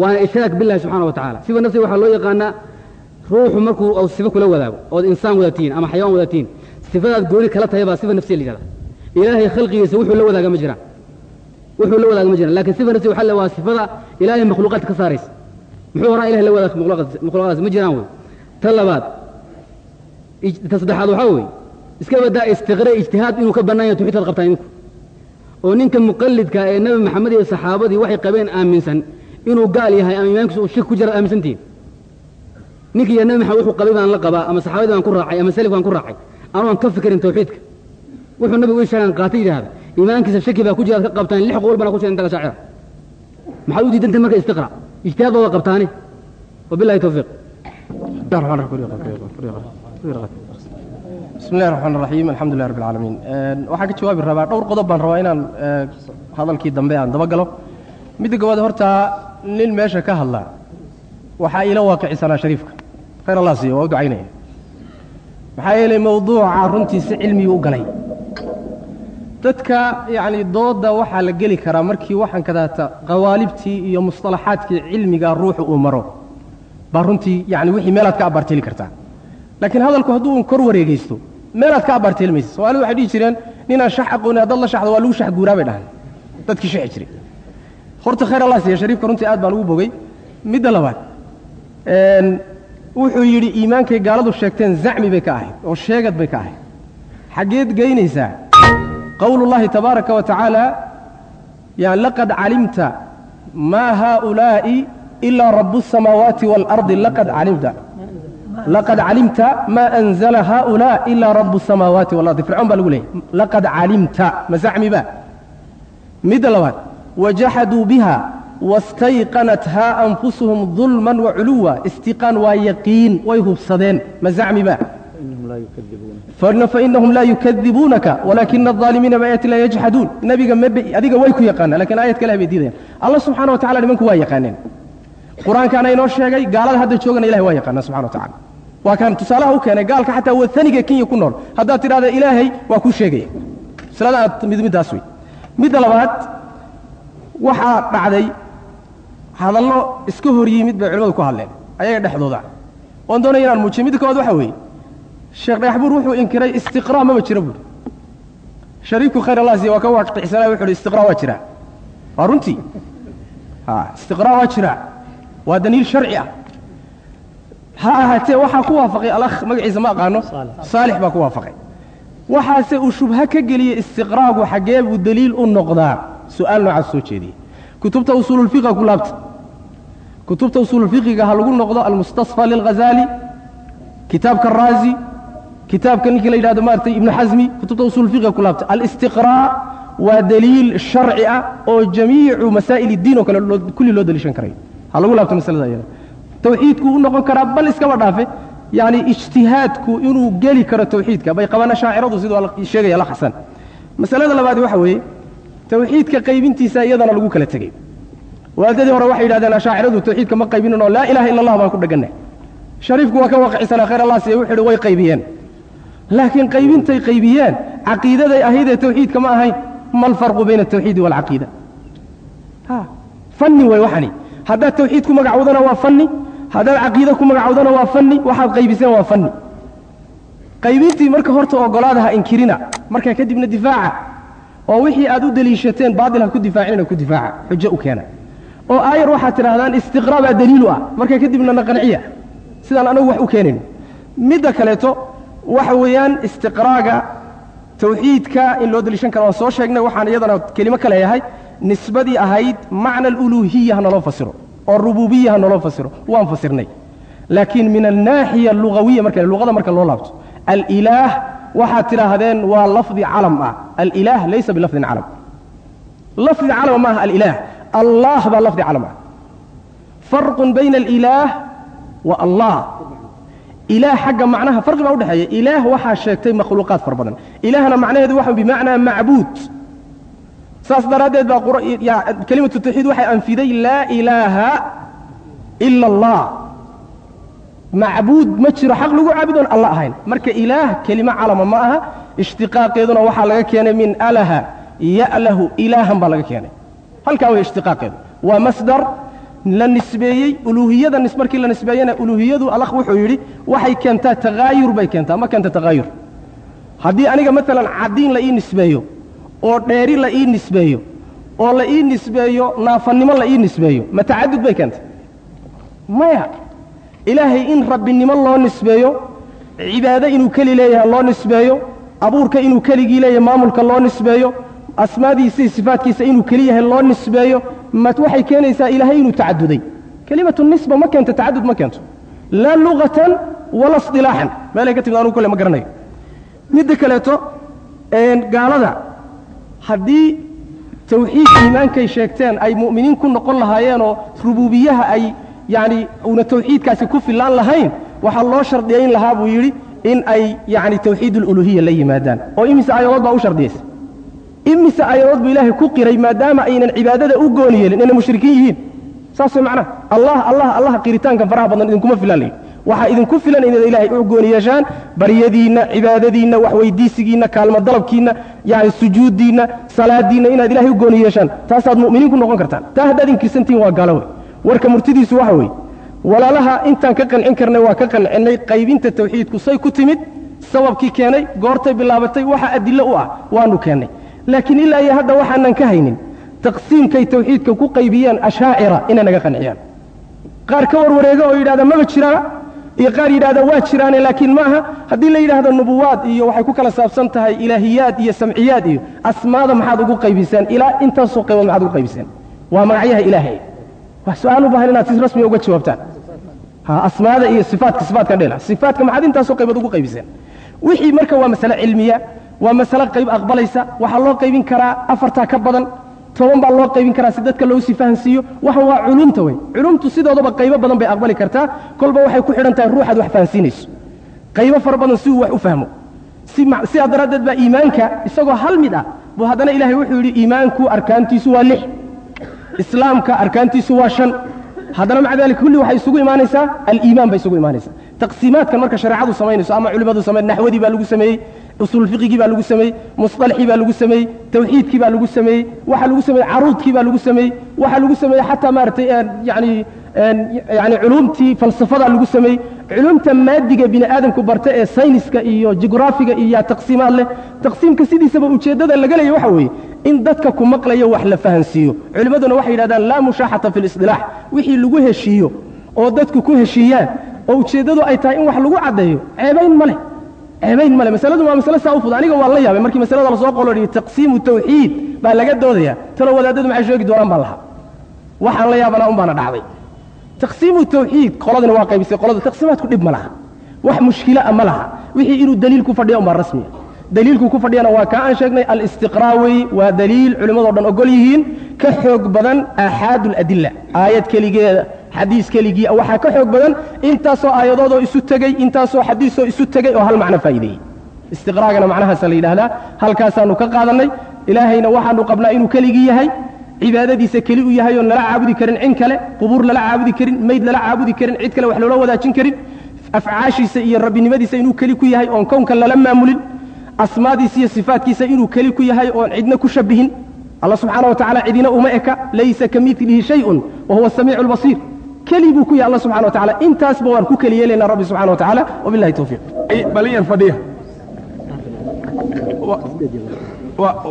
waana ishraak billahi subxana wa tacala sifa nafsiga waxaa loo yaqaanaa ruuxu markuu uu sifo kula wadaago ood insaan wadatiin ama xayawaan wadatiin sifadaad gooni kala tahay baa sifa nafsiya la yihahda ilaahay khalqigiisa wuxuu la wadaaga ma jiraan. Wuxuu la wadaaga ma jiraan. Lakin sifa nafsiga waxa waa sifada ilaahay makhluuqaadka ka saaraysa. Muxuu horaa ilahay la wadaaga makhluuqaadaas ma jiraan wey ta labaad ta saddexaad waxaa weeye iska badaa istiqre ijtihaad inuu ka bannaan yahay tawxiidkaad qabtaan idinku oo ninka muqallidka ee nebi maxamed iyo saxaabadii waxay qabeen aaminsan inuu gaal yahay ama iimaankiisu uu shirk ku jira aaminsantihin ninkii nebi maxamed wuxuu qabay baan la qabaa ama saxaabadii baan ku raacay ama salif baan ku raacay. Anuan ka fikirin tawxiidka. Wuxuu nabigu ii sheegan qaatay yidhaahda iimaankiisa shaki baa ku jira ad ka qabtaan lix qowl bana ku jira inta ka shaacira maxaad u diidantay marka istiqra? Ijtihaad baa qabtaane wabillahi tawfiiq bismi llahi raxmaan raxiim alxamdu lilah rabbi alcaalamiin waxaan ka jawaabi rabaa dhowr qodob baan rabaa inaan hadalkii dambe aan dabagalo. Midda gowaad horta nin meesha ka hadla waxaa iila waaqicisanaa shariifka. Khayr allah siiyo waa u ducaynaya. Maxaa yeelay mawduuca runtii si cilmigii u galay. Dadka yacni doodda waxaa la geli karaa markii waxaan kadaata qawaalibtii iyo musطalaxaadkii cilmiga ruuxu uu maro baa runtii yani wixii meelaad ka abaarteli kartaa. Laakiin hadalku hadduu un kor wareegaysto meelaad ka abaarteli maysa soomaalida waxay dhihi jireen ninaan shax aqooni haddaad la shaxdo waa lagu shax guuraa bay dhahan dadkii shaxi jiray horta khayr allah siiya shariifka runtii aad baan ugu bogey midda labaad wuxuu yidhi iimaankay gaaladu sheegteen zacmi bay ka ahayd oo sheegad bay ka ahayd xaggeed geynaysaa qowlu اllahi tabaaraka wa tacaala yan laqad calimta maa haaulaa'i ilaa rabu الsamaawaati wاlardi laqad calimta laqad calimta maa anzala haaulaa ilaa rabu samaawaati walardi fircoon baa lagu leeyay laqad calimta masacmiba midda labaad wajaxaduu biha wastayqanathaa anfusuhum dulman waculuwa istiqaan waa yaqiin way hubsadeen mazacmiba fainahum laa yukadibuunaka walaakina aalimiina biaayaati laa yajxaduun nebiga adiga way ku yaqaanaan lakiin aayad kaleh bay diidayaan allah subxana wa tacala nimanku waa yaqaaneen qur'aankaana inoo sheegay gaalada hadda joogana ilahay waa yaqaanaa subxana wa tacala waa kaan tusaalaha u keenay gaalka xataa waaniga kenya ku nool. Haddaad tidhahda ilaahay waa kuu sheegaya maslada aad mid middaas wey. Midda labaad waxaa dhacday hadallo iska hor yimid bay culimmadu ku hadleen ayaga dhexdooda. Oon doonaya inaan muujiyo. Midda koowaad waxa weeye sheekh dhagaxbuur wuxuu inkiray istiqraa maba jira buuri shariiku khayr allah siya waa ka waaqicsanaya wuxu uhi istiqraa waa jiraa waa runtii? Istiqraa waa jiraa waa daliil sharci ah. Ha ahaatee waxaa ku waafaqay alakh magaciisa ma aqaano? Saalix. Baa ku waafaqay. Waxaase uu shubha ka geliyey istiqraagu xaggee buu daliil u noqdaa. Su'aal noocaas soo jeediyey. Kutubta usuululfiqiga ku laabta. Kutubta usuululfiqiga ha lagu noqdo almustasfa lilghazaali kitaabka araazi kitaabka ninkii la yidhahdo maaragtay ibnu xasmi kutubta usuululfiqiga ku laabta. Alistiqraa waa daliil sharci ah oo jamiicu masaa'il iddiin oo kale kulli loo daliishan karayo ha lagu laabto masalada iyada tawxiidku u noqon karaa bal iskaba dhaafe yacni ijtihaadku inuu geli karo tawxiidka bay qabaan ashaaciradu siduu sheegaya la masalada labaad waxa weeye tawxiidka qaybintiisa iyadana lagu kala tegey. Waadadii hore waxay yidhahdeen ashaaciradu tawxiidka ma qaybinin oo laa ilaha illa allah baan ku dhegannay shariifku waa ka waaqicisanaa khayr allah siya wuxuu yidhi way qaybiyeen. Laakiin qaybintay qaybiyeen caqiidaday ahaydee tawxiidka ma ahayn ma alfarqu bayna altawxiidi waalcaqiida fanni way waxani haddaad tawxiid ku magacowdana waa fanni. Haddaad caqiide ku magacowdana waa fanni. Waxaad qaybiseen waa fanni. Qaybintii marka horta ogolaada ha inkirina. Markaa kadibna difaaca. Oo wixii aad u deliishateen baatil ha ku difaacinina ku difaaca. Xujo u keena. Oo aayar waxaad tidhahdaan istiqraa baa daliilu ah. Markaa kadibna na qanciya sidaan anagu wax u keenayn midda kaleeto waxa weeyaan istiqraaga tawxiidka in loo deliishan karo. Waan soo sheegnay waxaan iyadana kelimo ka leeyahay nisbadii ahayd macna aluluuhiya ha naloo fasiro oo rububiya ha naloo fasiro waan fasirnay. Laakiin min annaaxiya alugawiya marka luqada marka loo laabto alilaah waxaad tidhaahdeen waa lafdi calam ah. Alilaah laysa bilafdin calam. Lafdi calama maaha alilaah. Allah baa lafdi calam ah. Farqun bayna alilaah wa allah. Ilaah xagga macnaha farqi baa udhexeeya ilaah waxaa sheegtay makhluuqaad fara badan. Ilaahna macnaheedu waxa bimacnaa macbuud saas daraaddeed baa kelimatu tawxiid waxay anfiday laa ilaaha ila allah macbuud ma jiro xaq lagu caabudoon alla ahayn. Marka ilaah kelimo calama ma aha. Ishtiqaaqeeduna waxaa laga keenay min alaha ya'lahu ilaahan baa laga keenay. Halkaa way ishtiqaaqeedu. Waa masdar la nisbeeyey uluuhiyada markii la nisbeeyena uluuhiyadu alakh wuxuu yidhi waxay keentaa takaayur bay keentaa. Ma keenta takaayur haddii aniga maalan caddiin la ii nisbeeyo oo dheeri la ii nisbeeyo oo la ii nisbeeyo naafannimo la ii nisbeeyo. Ma tacadud bay keentay. Maya ilaahay in rabbinimo loo nisbeeyo cibaado inuu keli leeyahay loo nisbeeyo abuurka inuu keligii leeyahay maamulka loo nisbeeyo asmaadiisa iyo sifaadkiisa inuu keli yahay loo nisbeeyo ma waxay keenaysaa ilaahay inuu tacaduday kelimatu nisba ma keento tacadud ma keento. Laa lugatan wala isilaaxan meelay ka timid anugu kole ma garanayo. Midda kaleeto gaalada haddii tawxiid iimaankay sheegteen ay mu'miniin ku noqon lahaayeenoo rubuubiyaha ay yacni una tawxiidkaasi ku fillaan lahayn waxaa loo shardiyayn lahaa buu yidhi in ay yacni tawxiid ululuhiya la yimaadaan. Oo imise aayadood baa u shardiyaysa imise aayadood buu ilaahay ku qiray maadaama aynan cibaadada u gooni yeelin inay mushrikiin yihiin. Saas way macnaha allah allah allah qiritaankan faraha badan idinkuma filan layihi waxaa idinku filan inaad ilaahay u gooni yeeshaan baryadiinna cibaadadiinna waxweydiisigiinna kaalmo dalabkiinna yani sujuuddiinna salaadiinna inaad ilahay u gooni yeeshaan. Taasaad mu'miniin ku noqon kartaan. Taa haddaad inkirsantihin waa gaalo wey warka murtidiisu waxa weeye walaalaha intaan ka qancin karnay waa ka qancinnay qaybinta tawxiidku say ku timid sababkii keenay goortay bilaabatay waxa adillo u ah waanu keennay laakiin ilaa iyo hadda waxaanan ka haynin taqsiimkay tawxiidka ku qaybiyeen ashaacira inay naga qanciyaan. Qaar ka warwareega oo yidhahda maba jiraa iyo qaar yidhahda waa jiraane laakiin maaha. Haddii la yidhaahdo nubuwaad iyo waxay ku kala saabsan tahay ilaahiyaad iyo samciyaad iyo asmaada maxaad ugu qaybiseen ilaa intaasoo qaybood maxaad ugu qaybiseen. Waa magacyaha ilaahay. Wax su'aal u baahan inaad si rasmiya uga jawaabtaan. Asmaada iyo sifaatka sifaatkan dhela sifaatka maxaad intaasoo qaybood ugu qaybiseen. Wixii marka waa masale cilmiya waa masale qayb aqbalaysa waxaa loo qaybin karaa afartaa ka badan toban baa loo qaybin karaa si dadka loogu sii fahansiiyo. Waxan waa culumta wey culumtu sidoodaba qaybo badan bay aqbali kartaa. Kolba waxay ku xidhan tahay ruuxaad wax fahansiinayso. Qaybo fara badan si uu wax u fahmo. Sidaa daraaddeed baa iimaanka isagoo hal mid ah buu haddana ilaahay wuxuu yidhi iimaanku arkaantiisu waa lix. Islaamka arkaantiisu waa shan. Haddana maca dalik kulli waxay isugu imaanaysaa aliimaan bay isugu imaanaysaa. Taqsiimaadkan marka shareecadu samaynayso ama culimmadu samayn naxwadii baa lagu sameeyey usuul fiqigii baa lagu sameeyey musطalaxii baa lagu sameeyey tawxiidkii baa lagu sameeyey waxaa lagu sameeyey caruudkii baa lagu sameeyey waxaa lagu sameeyey xataa maaragtay yani yani culumtii falsafadaa lagu sameeyey culumta maadiga bini aadamku barta ee sayniska iyo jugraafiga iyo taqsiimaad leh taqsiimka sidiisaba ujeeddada laga leeya waxa weeye in dadka ku maqlayo wax la fahansiiyo. Culimmaduna waxay yidhahdaan laa mushaaxata fi lisilaax wixii lagu heshiiyo oo dadku ku heshiiyaan oo ujeeddadu ay tahay in wax lagu caddeeyo ceebayn ma leh ceebayn male masaladu waa masale saa u fud aniga waan la yaabay markii masalada la soo qolodhiyey taqsiimu tawxiid baa laga doodaya. Talo wadaadadu maxay sheegi doonaan baan lahaa. Waxaan la yaabanaa un dhacday. Taqsiimu tawxiid qoladina waa qaybisay. Qolada taqsiimaadku dhib ma laha. Wax mushkila a ma laha. Wixii inuu daliil ku fadhiya umbaa rasmiya daliilku ku fadhiyana waa kaa aan sheegnay alistiqraa waa daliil culimmadoo dhan ogol yihiin ka xoog badan aaxaadu aladilla aayad keligeeda xadiis keligii waxaa ka xoog badan intaasoo aayadoodoo isu tegey intaasoo xadiisoo isu tegey oo hal macno faa'iideeyey istiqraagana macnahaasa la yidhaahdaa halkaasaannu ka qaadannay ilaahayna waxaannu qabnaa inuu keligii yahay cibaadadiisa keli u yahay oon lala caabudi karin cin kale qubuur lala caabudi karin meyd lala caabudi karin cid kale wax loola wadaajin karin afcaashiisa iyo rabbinimadiisa inuu keli ku yahay oon kownkan lala maamulin asmaadiisa iyo sifaatkiisa inuu keli ku yahay oon cidna ku shabihin allah subxaana wa tacala cidina uma eka laysa ka milihi shayun wa huwa samiicu lbasiir keli buu ku yahay allah subxana wa tacala intaasba waan ku keli yeelaynaa rabbi subxana wa tacala wabillahi towfiiq balin yar fadhiya.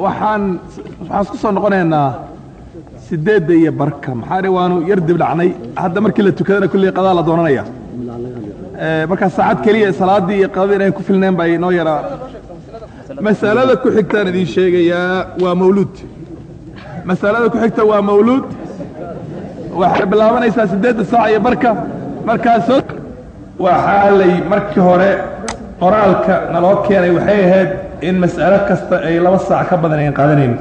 Waxaan waxaan isku soo noqonaynaa sideedda iyo barka maxaa dhe waanu yar dibdhacnay hadda markii la tukadana kulley qadaa la doonanaya. Markaa saacad keliya salaaddii iyo qadadii inayn ku filnayn baa inoo yaraa. Masalada ku xigtaan idin sheegayaa waa mawluud. Masalada ku xigta waa mawluud waxay bilaabanaysaa siddeedda saac iyo barka. Markaasoo waxaa lay markii hore qoraalka naloo keenay waxay ahayd in mas'alo kasta ay laba saac ka badan ayn qaadanayn.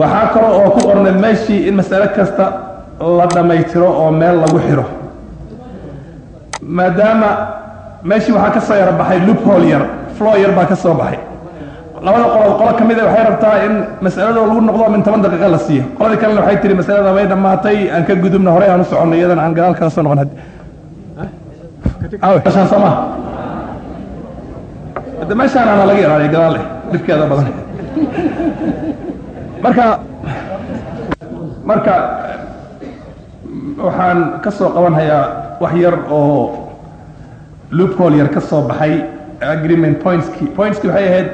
Waxaa kale oo ku qornay meeshii in mas'alo kasta la dhammaytiro oo meel lagu xidho maadaama meeshii waxaa ka soo yara baxay loophol yar flow yar baa ka soo baxay labada qolood qolo ka mida waxay rabtaa in mas'aladoo lagu noqdo min toban daqiiqa la siiyo. Qoladii kalena waxay tihi masalada way dhammaatay aan ka gudubna horey aan u soconno iyadana aan gadaal kaga soo noqon meeshaan soo maha hadda meeshaanaana laga ilaaliya gadaal leh dhibkeeda badan. Marka marka waxaan ka soo qabanhayaa wax yar oo loophol yar ka soo baxay agreement pointski pointski waxay ahayd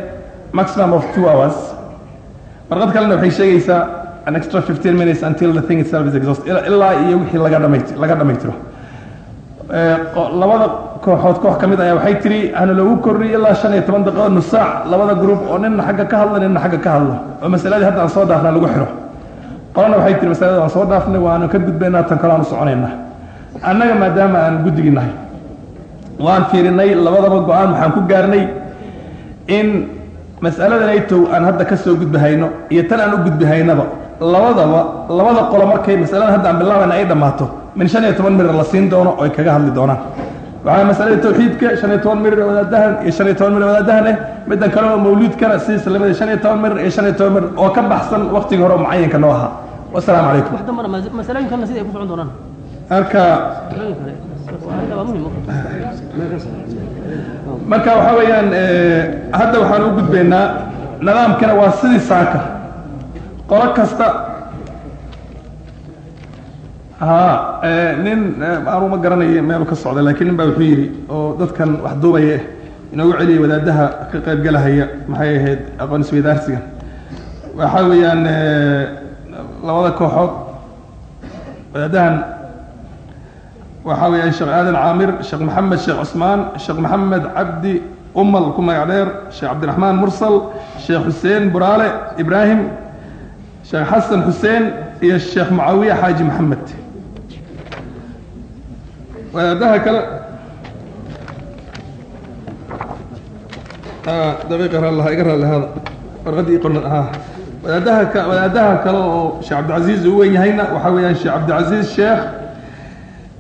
maximum of two hours. Warqad kalena waxay sheegaysaa an extra fifteen minutes until the thing itself is exhausted. Ilaa iyo wixii laga dhamayti laga dhammaystiro labada kooxood koox ka mid ayaa waxay tiri hana loogu korriyo ilaa shan iyo toban daqiiqo nus saac. Labada group oo nina xagga ka hadla nina xagga ka hadlo oo masaladii hadda aan soo dhaafna lagu xiro. Qolana waxay tiri masalada aan soo dhaafnay waanu ka gudbaynaa tan kale aan u soconaynaa annaga maadaama aan guddigii nahay. Waan fiirinay labadaba go'aan waxaan ku gaarnay in mas'aladan aytow aan hadda ka soo gudbihayno iyo tan aan u gudbihaynaba labadaba labada qolo markay masaladan hadda aan bilaabayna ay dhammaato. Min shan iyo toban mirir la siin doono oo ay kaga hadli doonaan. Waxaa masalada tawxiidka shan iyo toban mirir wadaadahan iyo shan iyo toban mirir wadaadahan eh. Middan kale oo mawluudkana sidiisa lamida shan iyo toban mirir iyo shan iyo toban mirir oo ka baxsan waktigii hore oo mucayanka noo ahaa. Wasalaamu calaykum sida ay ku socon doonaan? Marka marka waxaa weeyaan hadda waxaan u gudbaynaa nidaamkana waa sidii saaka. Qolo kasta. Ha nin aanu ma garanayo meelu ka socda laakiin nin baa wuxuu yidhi oo dadkan wax duubaya inoogu celiyay wadaadaha ka qaybgalahaya maxay ahayd aqoon isweydaarsiga? Waxaa weeyaan labada kooxood wadaadahan waxaa weeyaan sheekh aadan caamir sheekh maxamed sheekh cusmaan sheekh maxamed cabdi umal ku magac sheekh cabdiraxmaan mursal sheekh xuseen buraale ibraahim sheekh xasan xuseen iyo sheekh mucaawiya xaaji maxamed wadaadaha kale daqiiqa raallah iga raalli hada warqaddii qornad ahaa wadaadaha wadaadaha kale oo sheekh cabdilcaziiz uu weyn yahayna waxaa weeyaan sheekh cabdilcaziiz sheekh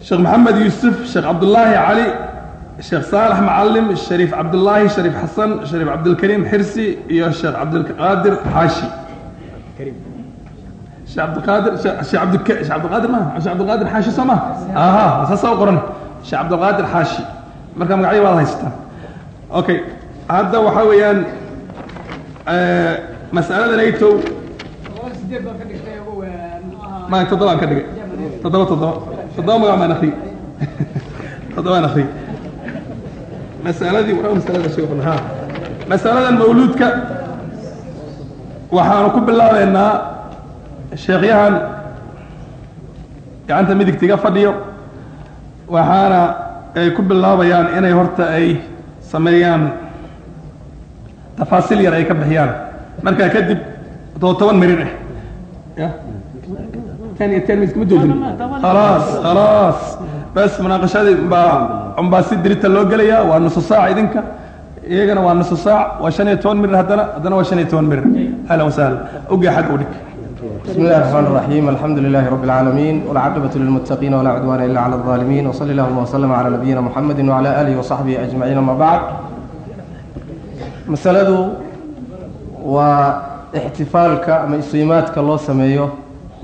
sheekh maxamed yuusuf sheekh cabdullaahi cali sheekh saalax macalim shariif cabdullaahi shariif xasan shariif cabdilkariim xirsi iyo sheekh cabdilqaadir xaashi sheekh cabdilqaadir sheekh cabdilk sheekh cabdilqaadir ma sheekh cabdilqaadir xaashi soo ma? Aha saasaa u qoran. Sheekh cabdilqaadir xaashi marka magacyo waad haystaan okay hadda waxaa weeyaan mas'alada naytow ma toddobaan ka dhigay. Toddoba toddoba toddoba magac baan akhriyey toddobaan akhriyey masaladii waa masalada sheekuna ha masaladan mawluudka waxaanu ku bilaabeynaa sheekhyahan gacanta midigtiga fadhiyo. Waxaana ay ku bilaabayaan inay horta ay sameeyaan tafaasiil yar ay ka bixiyaan. Markaa kadib todoba mirir ah ya ten iyo ten miskama joojin khalaas khalaas bas munaaqashadii baa unbaa si dirita loo gelayaa waa nusu saac idinka iyagana waa nusu saac waa shan iyo toban mirir haddana haddana waa shan iyo toban mirir ahlan wasahlan ogey xagga u dhig بسم الله الرحمن الرحيم الحمد لله رب العالمين والعاقبة للمتقين ولا عدوان إلا على الظالمين وصلى اللهم وسلم على نبينا محمد وعلى آله وصحبه أجمعين أما بعد مسألة واحتفالك أما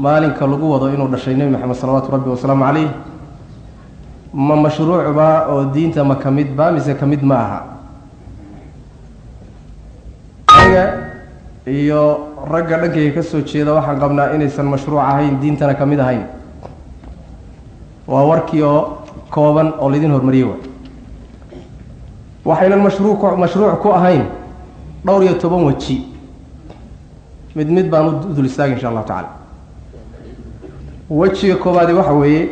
maalinka lagu wado inuu dhashay nebi maxamed salawaatu rabbi wasalaamu caleyh ma mashruucba oo diinta ma ka midba mise ka mid ma aha? Aniga iyo ragga dhankayga ka soo jeeda waxaan qabnaa inaysan mashruuc ahayn diintana ka mid ahayn. Waa warkii oo kooban oo laydin hormariyey wa waxaynan mashruuc mashruuc ku ahayn dhowr iyo toban weji. Mid mid baan u dul istaagay insha allahu tacala wejiga koobaadi waxa weeye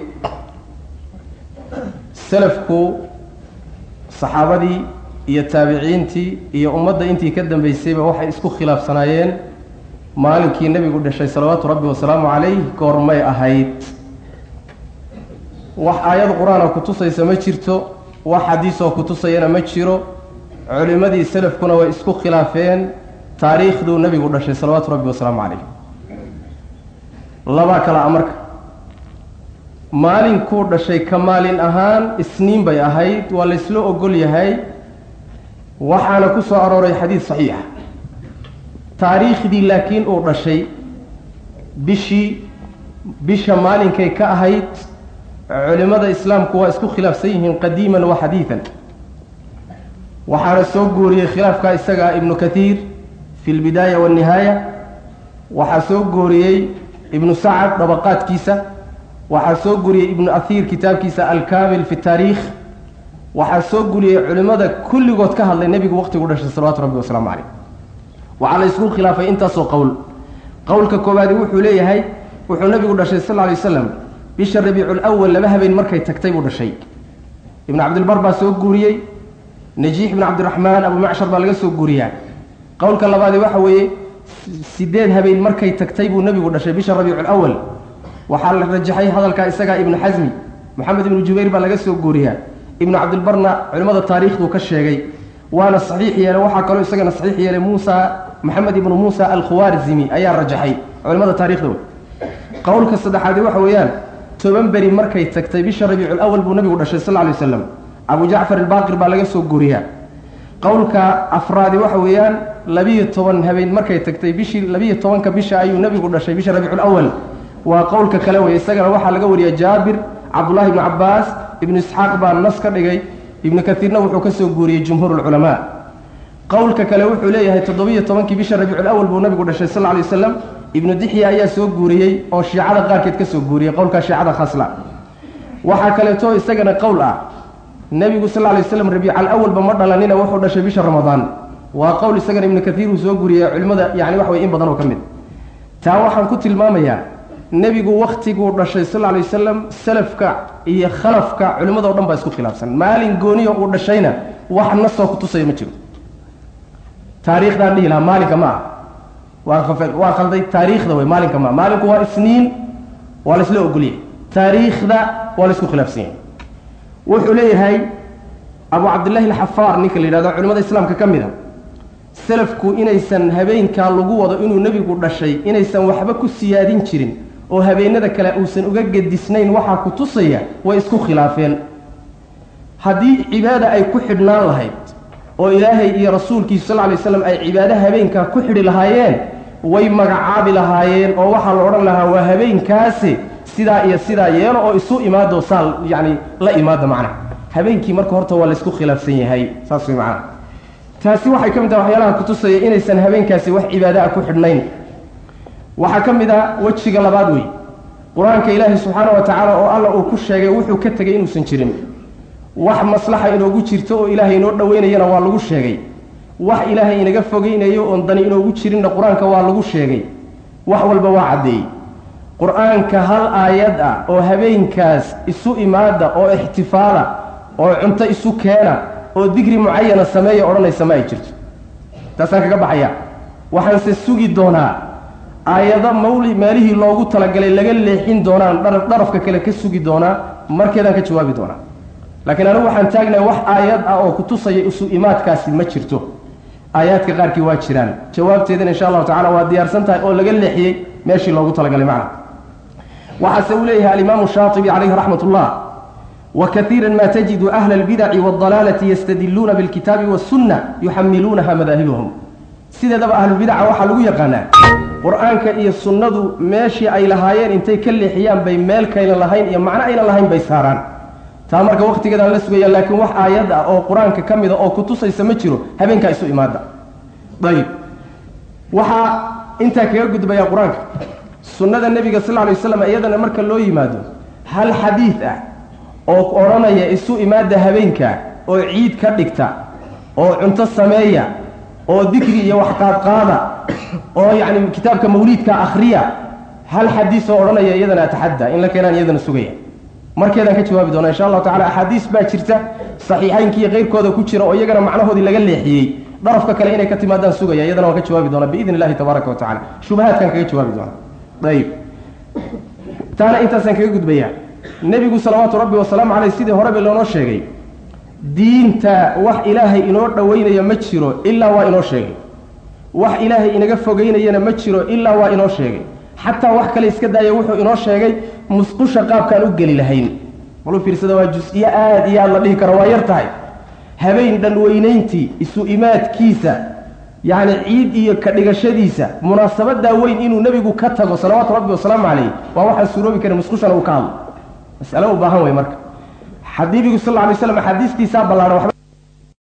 salafku saxaabadii iyo taabiciintii iyo ummadda intii ka dambeysayba waxay isku khilaafsanaayeen. Maalinkii nebigu dhashay salawaatu rabbi wasalaamu calayh goormay ahayd. Wax aayad qur'aana kutusaysa ma jirto wax xadiisoo kutusayana ma jiro. Culimmadii salafkuna way isku khilaafeen. Taariikhduu nebigu dhashay salawaatu rabbi wasalaamu calayh labaa kala a marka maalinkuu dhashay ka maalin ahaan isniin bay ahayd waa laysla ogol yahay. Waxaana ku soo arooray xadiid saxiixa taariikhdii laakiin uu dhashay bishii bisha maalinkay ka ahayd culimmada islaamku waa isku khilaafsan yihiin qadiiman wa xadiidan. Waxaana soo guuriyey khilaafka isaga ibnu kathiir fi lbidaaya waannihaaya waxaa soo guuriyey ibnu sacad dabaqaadkiisa waxaa soo guuriyey ibnu ahiir kitaabkiisa alkaamil fi taariikh waxaa soo guriyey culimmada kulligood ka hadlay nebigu waqtigu dhashay salawatu rabbi wasalaamu caleyh waxaa la isku khilaafay intaasoo qowl qowlka koowaadi wuxuu leeyahay wuxuu nebigu dhashay sal alay waslam bisha rabiicul awal laba habeen markay tagtay buu dhashay. Ibnu cabdilbar baa soo guuriyey najiix ibnu cabdiraxmaan abu macshar baa laga soo guuriyaa qowlka labaadi waxa weeye sideed habeen markay tagtay buu nebigu dhashay bisha rabiicul awal waxaa la rajaxay hadalkaa isagaa ibnu xasmi moxamed ibnu jubayr baa laga soo guuriyaa. Ibnu cabdilbarna culimmada taariikhduu ka sheegay waana saxiix yeelay waxaa kaloo isagana saxiix yeelay muusa maxamed ibnu muusa alkhuwaarzimi ayaa rajaxay culimmada taarikhda wey qowlka saddexaadi waxa weeyaan toban beri markay tagtay bisha rabiicul awal buu nabigu dhashay sal lay waslam abu jacfar ilbaaqir baa laga soo guuriyaa. Qowlka afraadi waxa weeyaan labiyo toban habeen markay tagtay bishii labiyo tobanka bisha ayuu nabigu dhashay bisha rabiicul awal waa qowlka kale wey isagana waxaa laga wariya jaabir cabdullahi ibnu cabaas ibnu isxaaq baa nas ka dhigay ibnu kaiirna wuxuu ka soo guuriyey jumhuur lculamaa qowlka kale wuxuu leeyahay toddobiyo tobankii bisha rabiicul awal buu nabigu dhashay sal lay waslam ibnu dixya ayaa soo guuriyey oo shiicada qaarkeed ka soo guuriyey qowlkaa shiicada khasla. Waxaa kaleeto isagana qowl ah nebigu sal lay waslam rabiical awalba ma dhalanina wuxuu dhashay bisha ramadaan. Waa qowl isagana ibnu kaiir uu soo guuriyey culimmada yani wax wey in badan oo ka mid. Taa waxaan ku tilmaamayaa nebigu waktiguu dhashay sal lay wasalam salafka iyo khalafka culimmada o dhan baa isku khilaafsan. Maalin gooniya uu dhashayna wax nasoo kutusaya ma jiro. Taariikhdaan dhihi lahaa maalinka ma ah waa khalday taariikhda wey maalinka maa maalinku waa isniin waa la isla ogolyahay taariikhda waa la isku khilaafsan yahay. Wuxuu leeyahay abu cabdillahi alxafaar ninka la yidhahdo culimada islaamka ka mid a salafku inaysan habeenkaa lagu wado inuu nebigu dhashay inaysan waxba ku siyaadin jirin oo habeenada kale uusan uga gedisnayn waxaa ku tusaya way isku khilaafeen. Haddii cibaada ay ku xidhnaan lahayd oo ilaahay iyo rasuulkiisu sal lay slam ay cibaado habeenkaa ku xidhi lahaayeen way magacaabi lahaayeen oo waxaa la odhan lahaa waa habeenkaasi sidaa iyo sidaa yeelo oo isu imaado saa yacni la imaada macnaha habeenkii marka horta waa laysku khilaafsan yahay saas way macnaha taasi waxay ka mid tahay waxyaalaha kutusaya inaysan habeenkaasi wax cibaado ah ku xidhnayn waxaa ka mid ah wejiga labaad wey qur'aanka ilaahi subxaana wa tacaala oo alla uu ku sheegay wuxuu ka tegay inuusan jirin. Wax maslaxa inoogu jirto oo ilaahay inoo dhoweynayana waa lagu sheegay. Wax ilaahay inaga fogeynayo oon dani inoogu jirinna qur'aanka waa lagu sheegay. Wax walba waa caddeeyey. Qur'aanka hal aayad ah oo habeenkaas isu imaada oo ixtifaala oo cunto isu keena oo digri mucayana sameeya odhanaysa ma ay jirto. Taasaan kaga baxaya waxaanse sugi doonaa aayado mawli meelihii loogu talagalay laga leexin doonaan dharafka kale ka sugi doonaa markeedaan ka jawaabi doonaa laakiin anigu waxaan taagnahay wax aayad ah oo kutusaya isu imaadkaasi ma jirto aayaadka qaarkii waa jiraan jawaabteedana insha allahu tacala waa diyaarsan tahay oo laga leexiyey meeshii loogu talagalay macna waxaase uu leeyahay alimaamu shaatibi calayhi raxmat ullah وكثيرا ما تجد أهل البدع والضلالة يستدلون بالكتاب والسنة يحملونها مذاهبهم سيدة دبا أهل qur'aanka iyo sunnadu meeshii ay lahaayeen intay ka leexiyaan bay meel kayna lahayn iyo macno ayna lahayn bay saaraan. Taa marka wakhtigeedaan la sugaya laakiin wax aayad ah oo qur'aanka ka mida ah oo ku tusaysa ma jiro habeenkaa isu imaada. Ayib waxaa intaa kaga gudbayaa qur'aanka. Sunnada nebiga sal alay waslam iyadana marka loo yimaado hal xadiid ah oo odhanaya isu imaada habeenka oo ciid ka dhigta oo cunto sameeya oo dikri iyo wax qaadqaada oo yacni kitaabka mawliidka akhriya hal xadiis oo odhanaya iyadana ataxadda in la keenaan iyadana sugaya. Markeedaan ka jawaabi doonaa insha allahu tacala axaadiis baa jirta saxiixaynka iyo keyrkooda ku jira oo iyagana macnahoodii laga leexiyey darafka kale inay ka timaadaan sugaya iyadana waan ka jawaabi doonaa biidn illahi tabaaraka wa tacala shubahaadkaan kaga jawaabi doonaa. Ayib taana intaasaan kaga gudbayaa nebigu salawaatu rabbi wasalaamu caleyh sidii horeba loonoo sheegay diinta wax ilaahay inoo dhoweynaya ma jiro ilaa waa inoo sheegay wax ilaahay inaga fogeynayana ma jiro ilaa waa inoo sheegay. Xataa wax kale iska daaya wuxuu inoo sheegay musqusha qaabkaan u geli lahayn. Malu fiirsada waa jus-iyo aad iyo aad la dhihi karo waa yar tahay. Habeen dhan weynayntii isu imaadkiisa yacni ciid iyo ka dhigashadiisa munaasabadaa weyn inuu nebigu ka tago salawaatu rabbi wasalaamu calayh waa waxaan suuroobi karin musqushana uu ka hadlo. Masale u baahan wey marka. Xadiibigu sal lla alay slam axaadiistiisaa ballaadhan waxba